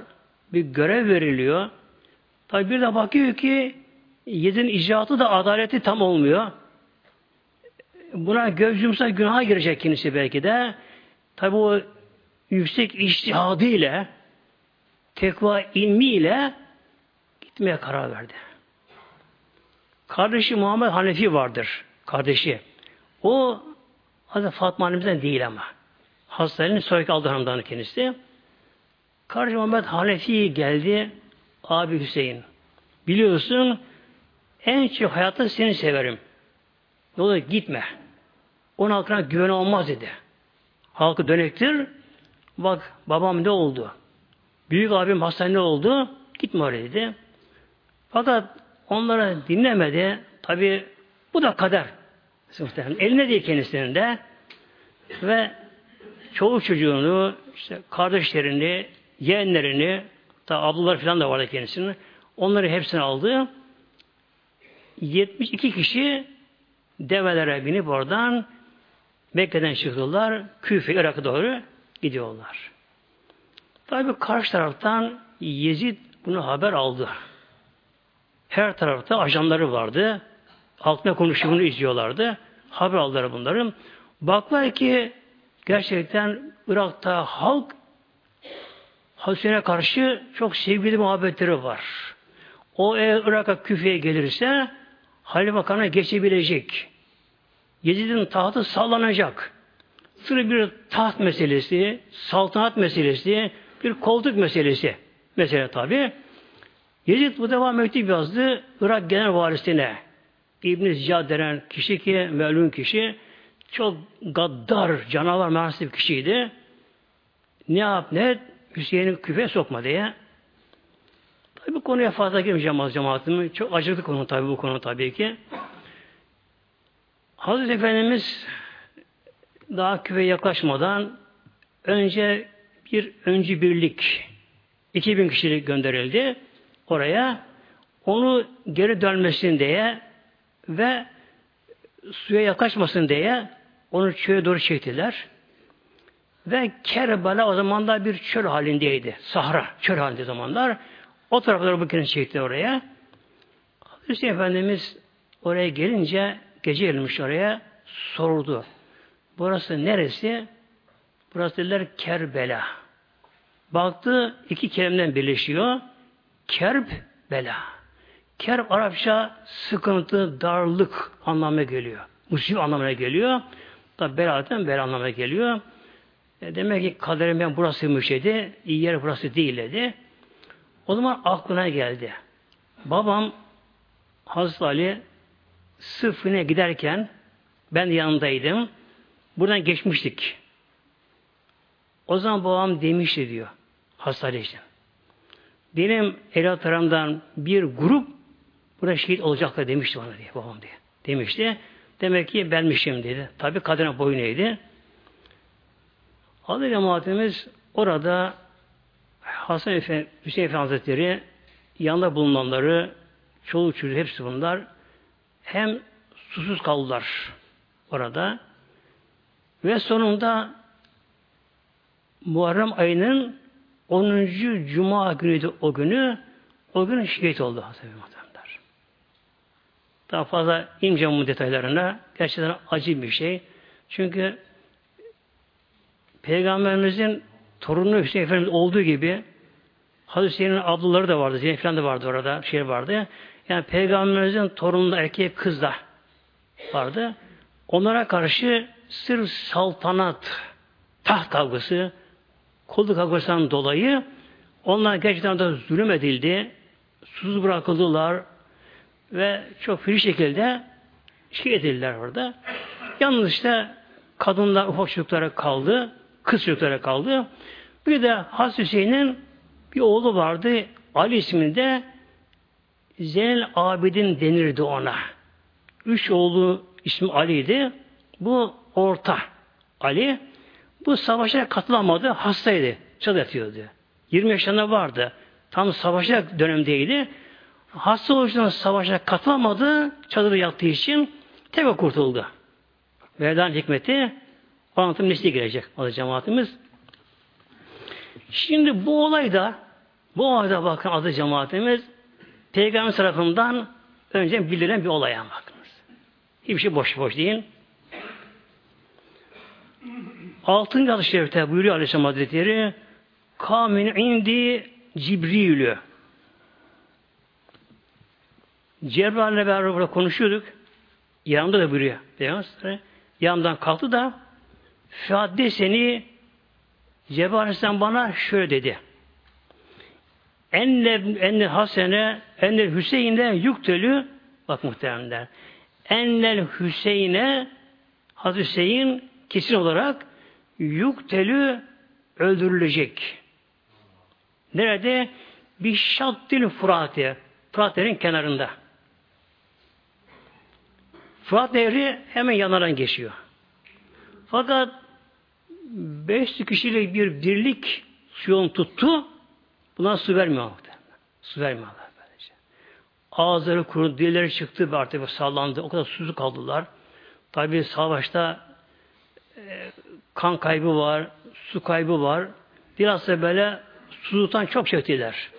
Bir görev veriliyor. Tabi bir de bakıyor ki yedin icraatı da adaleti tam olmuyor. Buna göz yumsa günaha girecek kendisi belki de. Tabi o yüksek iştihadı ile tekva ilmiyle gitmeye karar verdi. Kardeşi Muhammed Hanefi vardır. Kardeşi. O Hazreti Fatma annemizden değil ama. Hastanenin soyuk aldı hanımdan kendisi. Kardeşi Muhammed Hanefi geldi. Abi Hüseyin. Biliyorsun en çok hayatta seni severim. Yola gitme. Onun halkına güven olmaz dedi. Halkı dönektir. Bak babam ne oldu? Büyük abim hastanede oldu. Gitme oraya dedi. Fakat onlara dinlemedi. Tabi bu da kader. Eline değil kendisinin de. Ve çoğu çocuğunu, işte kardeşlerini, yeğenlerini, da ablalar falan da vardı kendisinin. Onları hepsini aldı. 72 kişi develere binip oradan Mekke'den çıktılar. Küfe, Irak'a doğru gidiyorlar. Tabi karşı taraftan Yezid bunu haber aldı. Her tarafta ajanları vardı. Halkla konuşumunu izliyorlardı. Haber aldılar bunların. Baklar ki gerçekten Irak'ta halk Hüseyin'e karşı çok sevgili muhabbetleri var. O eğer Irak'a küfeye gelirse Halil Bakan'a geçebilecek. Yezid'in tahtı sallanacak. Sırf bir taht meselesi, saltanat meselesi, bir koltuk meselesi. Mesele tabi. Yezid bu defa mektup yazdı Irak Genel Varisine. İbn Ziyad denen kişi ki melun kişi çok gaddar, canavar bir kişiydi. Ne yap ne et? Hüseyin'in küfe sokma diye. Tabi bu konuya fazla girmeyeceğim az cemaatimi. Çok acıklı konu tabi bu konu tabii ki. Hazreti Efendimiz daha küfe yaklaşmadan önce bir öncü birlik 2000 kişilik gönderildi oraya. Onu geri dönmesin diye ve suya yaklaşmasın diye onu çöğe doğru çektiler. Ve Kerbela o zamanlar bir çöl halindeydi. Sahra, çöl halinde zamanlar. O tarafa doğru bu çekti oraya. Hüseyin Efendimiz oraya gelince gece gelmiş oraya sordu. Burası neresi? Burası dediler Kerbela. Baktı iki kelimeden birleşiyor. Kerb, bela. Kerb Arapça sıkıntı, darlık anlamına geliyor. Musibet anlamına geliyor. Tabi belaten bela anlamına geliyor. E demek ki kaderim ben burasıymış dedi. İyi yer burası değil dedi. O zaman aklına geldi. Babam Hazreti Ali Sıfır'ına giderken ben yanındaydım. Buradan geçmiştik. O zaman babam demişti diyor. İçin. Benim evlat tarafından bir grup burada şehit olacaklar demişti bana diye babam diye. Demişti. Demek ki benmişim dedi. Tabi kadına boyun eğdi. Adı cemaatimiz orada Hasan Efe, Hüseyin Efendi Hazretleri yanında bulunanları çoluk çocuğu hepsi bunlar hem susuz kaldılar orada ve sonunda Muharrem ayının 10. Cuma günüydü o günü. O gün şehit oldu Hazreti Muhtemelen. Daha fazla inmeyeceğim bu detaylarına. Gerçekten acı bir şey. Çünkü Peygamberimizin torunu Hüseyin Efendimiz olduğu gibi Hazreti Hüseyin'in ablaları da vardı. Zeynep falan da vardı orada. Şey vardı. Yani Peygamberimizin torunu da erkek kız da vardı. Onlara karşı sırf saltanat, taht kavgası, kolluk kavgasından dolayı onlar gerçekten de zulüm edildi. Susuz bırakıldılar ve çok free şekilde şey edildiler orada. Yalnız işte kadınlar ufak çocuklara kaldı. Kız çocuklara kaldı. Bir de Hazreti Hüseyin'in bir oğlu vardı. Ali isminde Zeynel Abidin denirdi ona. Üç oğlu ismi Ali'ydi. Bu orta Ali. Bu savaşa katılamadı. Hastaydı. Çal yatıyordu. 20 yaşında vardı. Tam savaşa dönemdeydi. Hasta oluşundan savaşa katılamadı. Çadırı yattığı için tek kurtuldu. Mevla'nın hikmeti anlatım nesli gelecek adı cemaatimiz. Şimdi bu olayda bu olayda bakın adı cemaatimiz Peygamber tarafından önce bildirilen bir olaya bakınız. Hiçbir şey boş boş değil. Altıncı adı şerifte buyuruyor Aleyhisselam Hazretleri Kamin indi Cibril'ü Cebrail'le beraber konuşuyorduk. Yanımda da buyuruyor. Peygamber yanımdan kalktı da Fadde seni Cebrail Aleyhisselam bana şöyle dedi. Enne, enne Hasene, enne Hüseyin'e yuktelü bak muhteremler. Ennel Hüseyin'e Hazreti Hüseyin kesin olarak yuktelü öldürülecek. Nerede? Bir şaddil Fırat'ı. Fırat kenarında. Fırat Nehri hemen yanlardan geçiyor. Fakat beş kişilik bir birlik su tuttu. Buna su vermiyor. Su vermiyorlar böylece. Ağızları kurudu, dilleri çıktı ve artık sallandı. O kadar susuz kaldılar. Tabi savaşta e, kan kaybı var, su kaybı var. Biraz da böyle susuzluktan çok çektiler.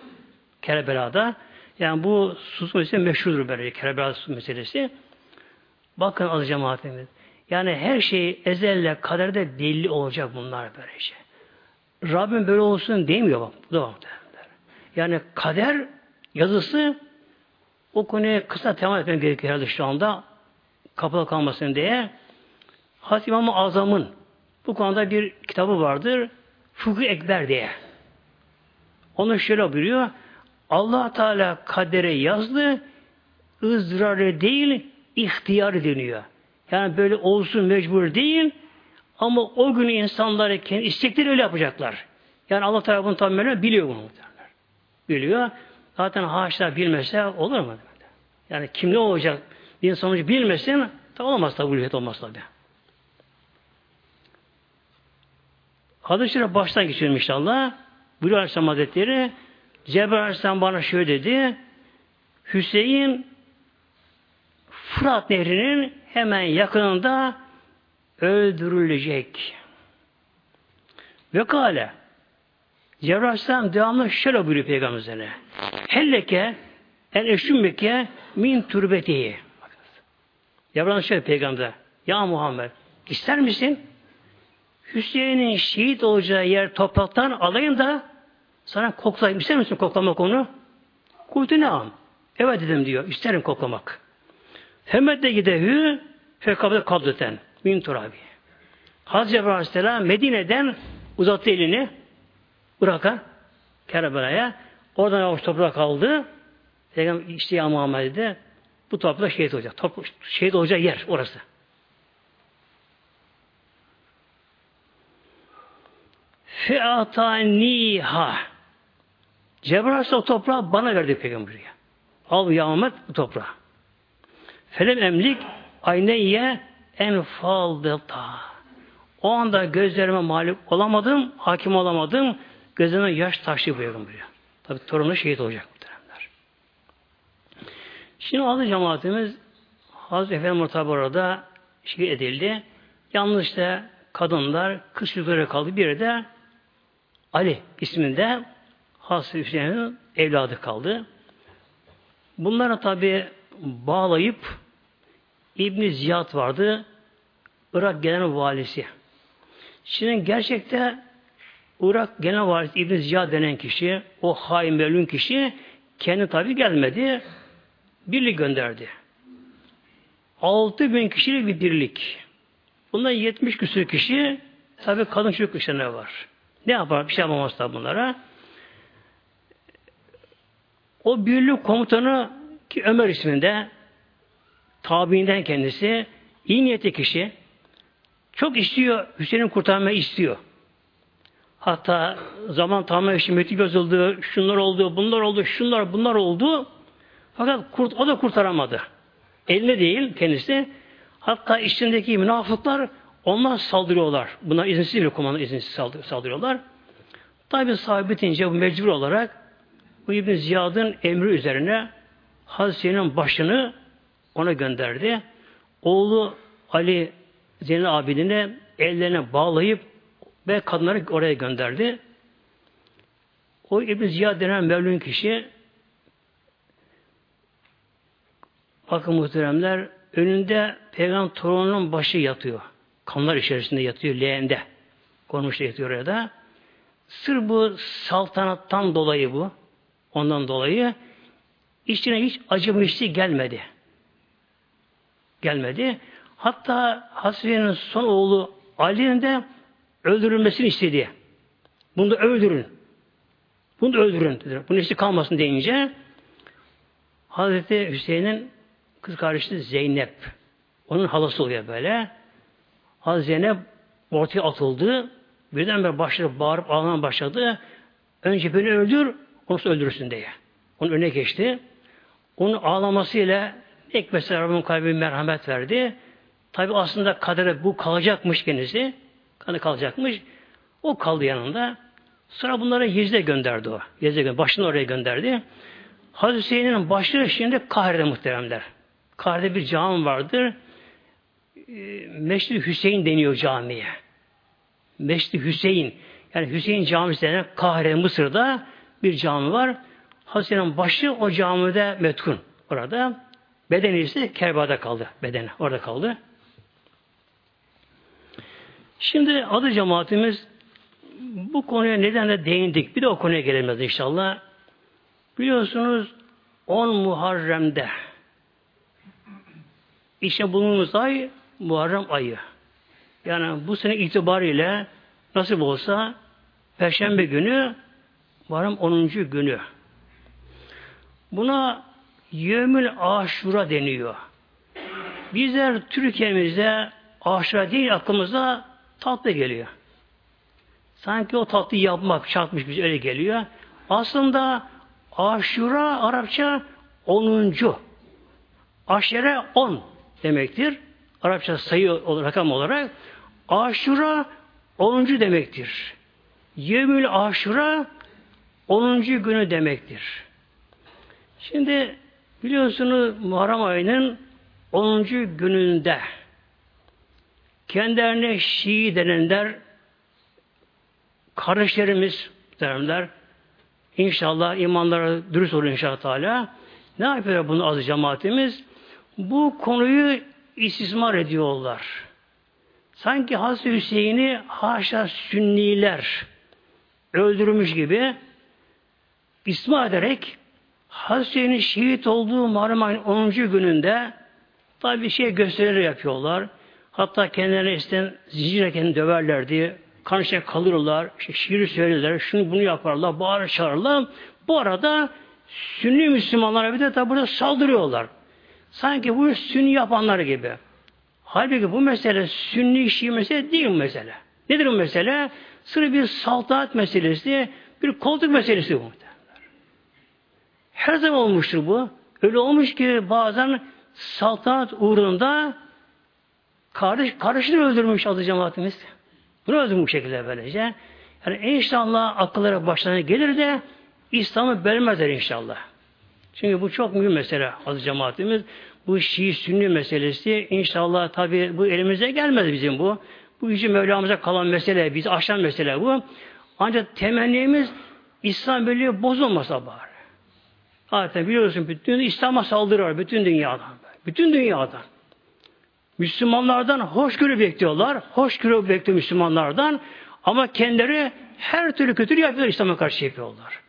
Kerbela'da. Yani bu susuz meselesi meşhurdur böyle Kerbela meselesi. Bakın az cemaatimiz. Yani her şey ezelle kaderde belli olacak bunlar böylece. Şey. Rabbim böyle olsun demiyor bak. Bu da. Yani kader yazısı o konuya kısa temas etmem gerekiyor herhalde şu anda. Kapalı kalmasın diye. Hazreti İmam-ı Azam'ın bu konuda bir kitabı vardır. Fıkıh Ekber diye. Onu şöyle buyuruyor. allah Teala kadere yazdı, ızdırarı değil, ihtiyar deniyor. Yani böyle olsun mecbur değil ama o gün insanlar kendi istekleri öyle yapacaklar. Yani Allah tarafından tam biliyor bunu. Biliyor. Zaten haşa bilmese olur mu? Yani kim ne olacak bir sonucu bilmesin da olamaz tabi ulviyet olmaz tabi. Hadis-i baştan geçiyorum inşallah. Buyuruyor Aleyhisselam Hazretleri Cebrail Aleyhisselam bana şöyle dedi Hüseyin Fırat Nehri'nin hemen yakınında öldürülecek. Ve kale Cebrail Aleyhisselam devamlı şöyle buyuruyor Peygamber'e. Helleke en eşümmeke min turbetihi. Cebrail şöyle Peygamber. Ya Muhammed ister misin? Hüseyin'in şehit olacağı yer topraktan alayım da sana koklayayım. İster misin koklamak onu? Kultu ne am? Evet dedim diyor. İsterim koklamak. Hemmet de gidehü fekabde kadreten min turabi. Hazreti Cebrail Aleyhisselam Medine'den uzattı elini Irak'a Kerbela'ya. Oradan avuç toprak aldı. Peygamber işte ya Muhammed'de bu toprak şehit olacak. Top, şehit olacak yer orası. Fe'ataniha Cebrail o toprağı bana verdi Peygamber'e. Al ya Muhammed bu toprağı. Felem emlik ayneye en faldılta. O anda gözlerime mağlup olamadım, hakim olamadım. Gözlerime yaş taştı buyuruyor. Tabi torunu şehit olacak muhteremler. Şimdi adı cemaatimiz Hazreti Efendi Murtabi orada şehit edildi. Yalnız işte kadınlar kız çocukları kaldı. Bir de Ali isminde Hazreti Hüseyin'in evladı kaldı. Bunlara tabi bağlayıp İbn Ziyad vardı. Irak Genel Valisi. Şimdi gerçekte Irak Genel Valisi İbn Ziyad denen kişi, o hain melun kişi kendi tabi gelmedi. Birlik gönderdi. 6 bin kişilik bir birlik. Bundan 70 küsur kişi tabi kadın çocuk işlerine var. Ne yapar? Bir şey yapamaz tabi bunlara. O birlik komutanı ki Ömer isminde tabiinden kendisi iyi niyetli kişi çok istiyor, Hüseyin'i kurtarmayı istiyor. Hatta zaman tamamen için mektup yazıldı, şunlar oldu, bunlar oldu, şunlar bunlar oldu. Fakat kurt, o da kurtaramadı. Eline değil kendisi. Hatta içindeki münafıklar onlar saldırıyorlar. Buna izinsiz bir kumanda izinsiz saldırıyorlar. Tabi sahibitince bu mecbur olarak bu İbn Ziyad'ın emri üzerine Hazreti başını ona gönderdi. Oğlu Ali Zeynel abidine ellerine bağlayıp ve kadınları oraya gönderdi. O İbn Ziyad denen Mevlün kişi bakın muhteremler önünde peygamber torununun başı yatıyor. Kanlar içerisinde yatıyor leğende. Konmuşta yatıyor orada. Sır bu saltanattan dolayı bu. Ondan dolayı içine hiç acımışlığı gelmedi. Gelmedi. Hatta Hasbiye'nin son oğlu Ali'nin de öldürülmesini istedi. Bunu da öldürün. Bunu da öldürün. Dedi. Bunun işte kalmasın deyince Hazreti Hüseyin'in kız kardeşi Zeynep. Onun halası oluyor böyle. Hazreti Zeynep ortaya atıldı. Birdenbire başladı bağırıp ağlamaya başladı. Önce beni öldür, onu öldürürsün diye. Onun önüne geçti. Onun ağlamasıyla ilk mesela Rabbim kalbi merhamet verdi. Tabi aslında kadere bu kalacakmış kendisi. Kanı kalacakmış. O kaldı yanında. Sonra bunları Yezid'e gönderdi o. Yezid'e gönderdi. Başını oraya gönderdi. Hazreti Hüseyin'in başı şimdi Kahire'de muhteremler. Kahire'de bir cami vardır. E, Meşri Hüseyin deniyor camiye. Meşri Hüseyin. Yani Hüseyin Camisi denen Kahire Mısır'da bir cami var. Hazretleri'nin başı o camide metkun orada. Bedeni ise Kerba'da kaldı. Bedeni orada kaldı. Şimdi adı cemaatimiz bu konuya neden de değindik. Bir de o konuya gelemez inşallah. Biliyorsunuz 10 Muharrem'de işte bulunduğumuz ay Muharrem ayı. Yani bu sene itibariyle nasıl olsa Perşembe günü Muharrem 10. günü. Buna Yömül Aşura deniyor. Bizler Türkiye'mizde aşura değil aklımıza tatlı geliyor. Sanki o tatlı yapmak çarpmış biz öyle geliyor. Aslında aşura Arapça onuncu. Aşere on demektir. Arapça sayı rakam olarak. Aşura onuncu demektir. Yevmül aşura onuncu günü demektir. Şimdi biliyorsunuz Muharrem ayının onuncu gününde kendilerine Şii denenler kardeşlerimiz derler. İnşallah imanlara dürüst olur inşallah Teala. Ne yapıyor bunu az cemaatimiz? Bu konuyu istismar ediyorlar. Sanki Hazreti Hüseyin'i haşa sünniler öldürmüş gibi istismar ederek Hazreti şehit olduğu Muharrem ayın 10. gününde tabi bir şey gösterileri yapıyorlar. Hatta kendilerine isten zincirle kendini döverlerdi. Kan kalırlar, işte şiir söylerler, şunu bunu yaparlar, bağırır çağırırlar. Bu arada Sünni Müslümanlara bir de tabi burada saldırıyorlar. Sanki bu Sünni yapanlar gibi. Halbuki bu mesele Sünni Şii mesele değil bu mesele. Nedir bu mesele? Sırf bir saltanat meselesi, bir koltuk meselesi bu. Her zaman olmuştur bu. Öyle olmuş ki bazen saltanat uğrunda kardeş, kardeşini öldürmüş adı cemaatimiz. Bunu öldürmüş şekilde böylece. Yani inşallah akıllara başlarına gelir de İslam'ı bölmezler inşallah. Çünkü bu çok mühim mesele adı cemaatimiz. Bu Şii Sünni meselesi inşallah tabi bu elimize gelmez bizim bu. Bu yüce Mevlamıza kalan mesele, bizi aşan mesele bu. Ancak temennimiz İslam birliği bozulmasa bari. Zaten biliyorsun bütün İslam'a saldırıyor bütün dünyadan. Bütün dünyadan. Müslümanlardan hoşgörü bekliyorlar. Hoşgörü bekliyor Müslümanlardan. Ama kendileri her türlü kötülük yapıyorlar İslam'a karşı yapıyorlar.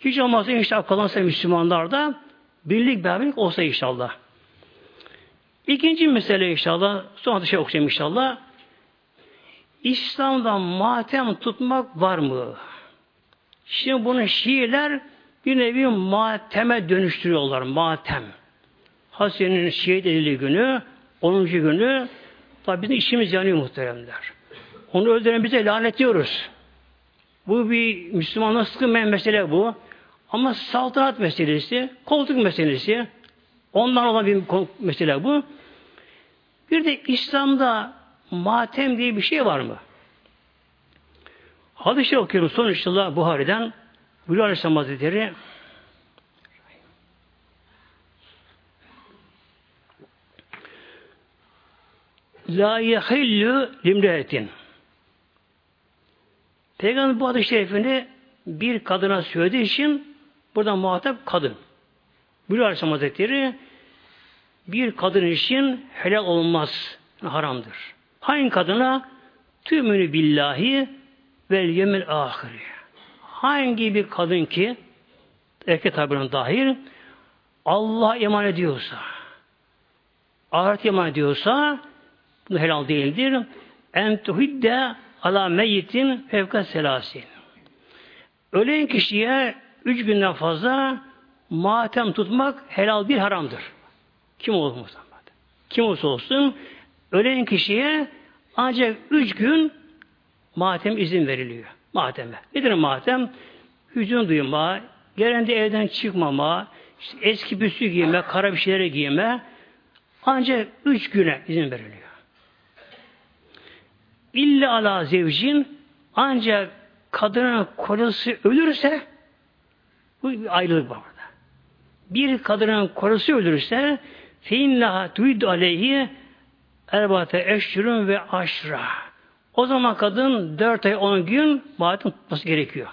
Hiç olmazsa inşallah kalansa Müslümanlarda birlik beraberlik olsa inşallah. İkinci mesele inşallah, sonra da şey okuyayım inşallah. İslam'da matem tutmak var mı? Şimdi bunu Şiiler bir nevi mateme dönüştürüyorlar. Matem. Hasen'in şehit edildiği günü 10. günü tabi bizim işimiz yanıyor muhteremler. Onu öldüren bize lanetliyoruz. Bu bir Müslümanlığa sıkılmayan mesele bu. Ama saltanat meselesi, koltuk meselesi, ondan olan bir mesele bu. Bir de İslam'da matem diye bir şey var mı? Hadis-i okuyorum sonuçta Buhari'den Buyuruyor Aleyhisselam Hazretleri La yehillu limreetin Peygamber bu adı şerifini bir kadına söylediği için burada muhatap kadın. Buyuruyor Aleyhisselam Hazretleri bir kadın için helal olmaz, haramdır. Hangi kadına? Tümünü billahi vel yemil ahiri. Hangi bir kadın ki erkek tabirine dahil Allah iman ediyorsa ahiret iman ediyorsa bu helal değildir. En tuhidde ala meyyitin fevka selasin. Ölen kişiye üç günden fazla matem tutmak helal bir haramdır. Kim olursa kim olursa olsun ölen kişiye ancak üç gün matem izin veriliyor. Mateme. Nedir matem? Hüzün duyma, gelende evden çıkmama, işte eski püskü giyme, kara bir şeylere giyme ancak üç güne izin veriliyor. İlla ala zevcin ancak kadının kocası ölürse bu bir ayrılık var burada. Bir kadının kocası ölürse feinnaha tuid aleyhi erbate eşhurun ve aşra. O zaman kadın dört ay on gün maatin tutması gerekiyor.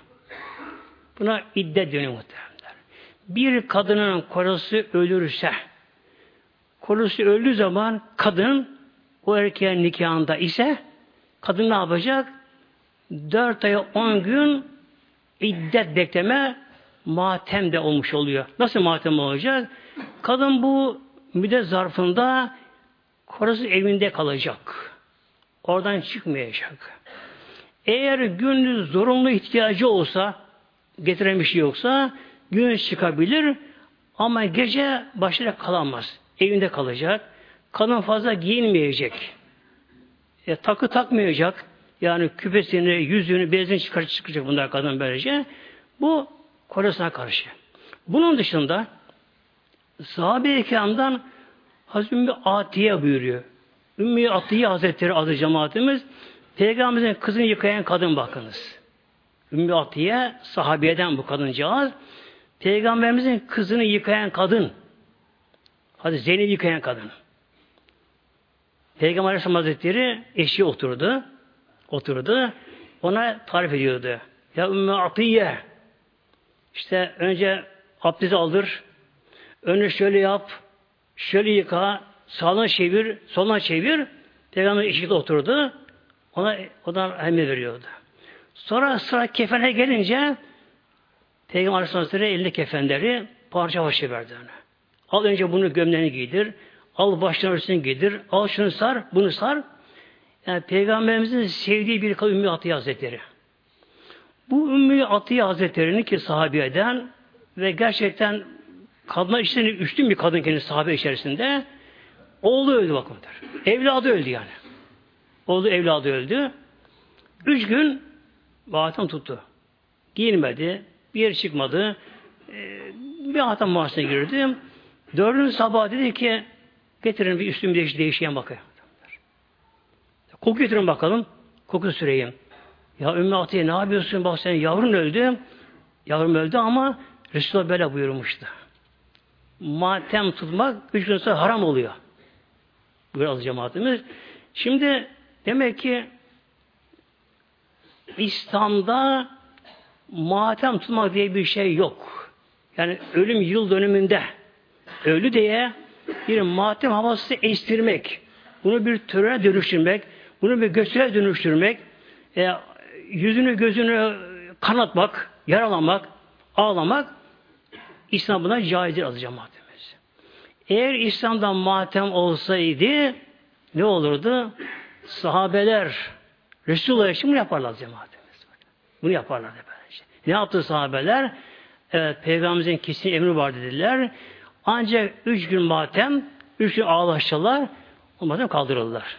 Buna iddet dönüyor muhtemelen. Bir kadının kocası ölürse kocası öldüğü zaman kadın o erkeğin nikahında ise kadın ne yapacak? Dört ay on gün iddet bekleme matem de olmuş oluyor. Nasıl matem olacak? Kadın bu müddet zarfında kocası evinde kalacak. Oradan çıkmayacak. Eğer gündüz zorunlu ihtiyacı olsa, getiren yoksa, gün çıkabilir ama gece başına kalamaz. Evinde kalacak. Kadın fazla giyinmeyecek. E, takı takmayacak. Yani küpesini, yüzünü, bezini çıkar çıkacak bunlar kadın böylece. Bu kocasına karşı. Bunun dışında sahabe-i kiramdan Hazreti Atiye buyuruyor. Ümmü Atiye Hazretleri adı cemaatimiz Peygamberimizin kızını yıkayan kadın bakınız. Ümmü Atiye sahabiyeden bu kadıncağız. Peygamberimizin kızını yıkayan kadın. Hadi Zeynep yıkayan kadın. Peygamber Aleyhisselam Hazretleri eşi oturdu. Oturdu. Ona tarif ediyordu. Ya Ümmü Atiye işte önce abdest aldır. Önce şöyle yap. Şöyle yıka. Sağına çevir. Soluna çevir. Peygamber eşikte oturdu. Ona odan emir veriyordu. Sonra sıra kefene gelince Peygamber Aleyhisselam Hazretleri elinde kefenleri parça parça verdi ona. Al önce bunu gömleğini giydir. Al baştan örtüsünü giydir. Al şunu sar, bunu sar. Yani Peygamberimizin sevdiği bir kadın Ümmü Atiye Hazretleri. Bu Ümmü Atiye Hazretleri'ni ki sahabiyeden ve gerçekten kadınlar içinde üstün bir kadın kendisi sahabe içerisinde oğlu öldü bakımdır. Evladı öldü yani. Oğlu evladı öldü. Üç gün Bahatım tuttu. Giyinmedi. Bir yer çıkmadı. Ee, bir hatam mahzene girdi. Dördüncü sabah dedi ki getirin bir üstüm değiş, değişen bakayım. Koku getirin bakalım. Koku süreyim. Ya Ümmü Atiye ne yapıyorsun? Bak sen yavrun öldü. Yavrum öldü ama Resulullah böyle buyurmuştu. Matem tutmak üç gün sonra haram oluyor. Buyur cemaatimiz. Şimdi demek ki İslam'da matem tutmak diye bir şey yok. Yani ölüm yıl dönümünde ölü diye bir matem havası estirmek, bunu bir törene dönüştürmek, bunu bir göstere dönüştürmek, e, yüzünü gözünü kanatmak, yaralamak, ağlamak İslam buna caizdir azı cemaatimiz. Eğer İslam'dan matem olsaydı ne olurdu? Sahabeler Resulullah için bunu yaparlar cemaatimiz. Bunu yaparlar böylece. Ne yaptı sahabeler? Evet, Peygamberimizin kesin emri var dediler. Ancak üç gün matem, üç gün ağlaştılar. O matem kaldırıldılar.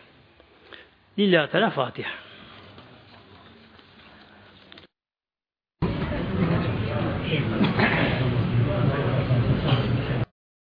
Lillahi Teala Fatiha.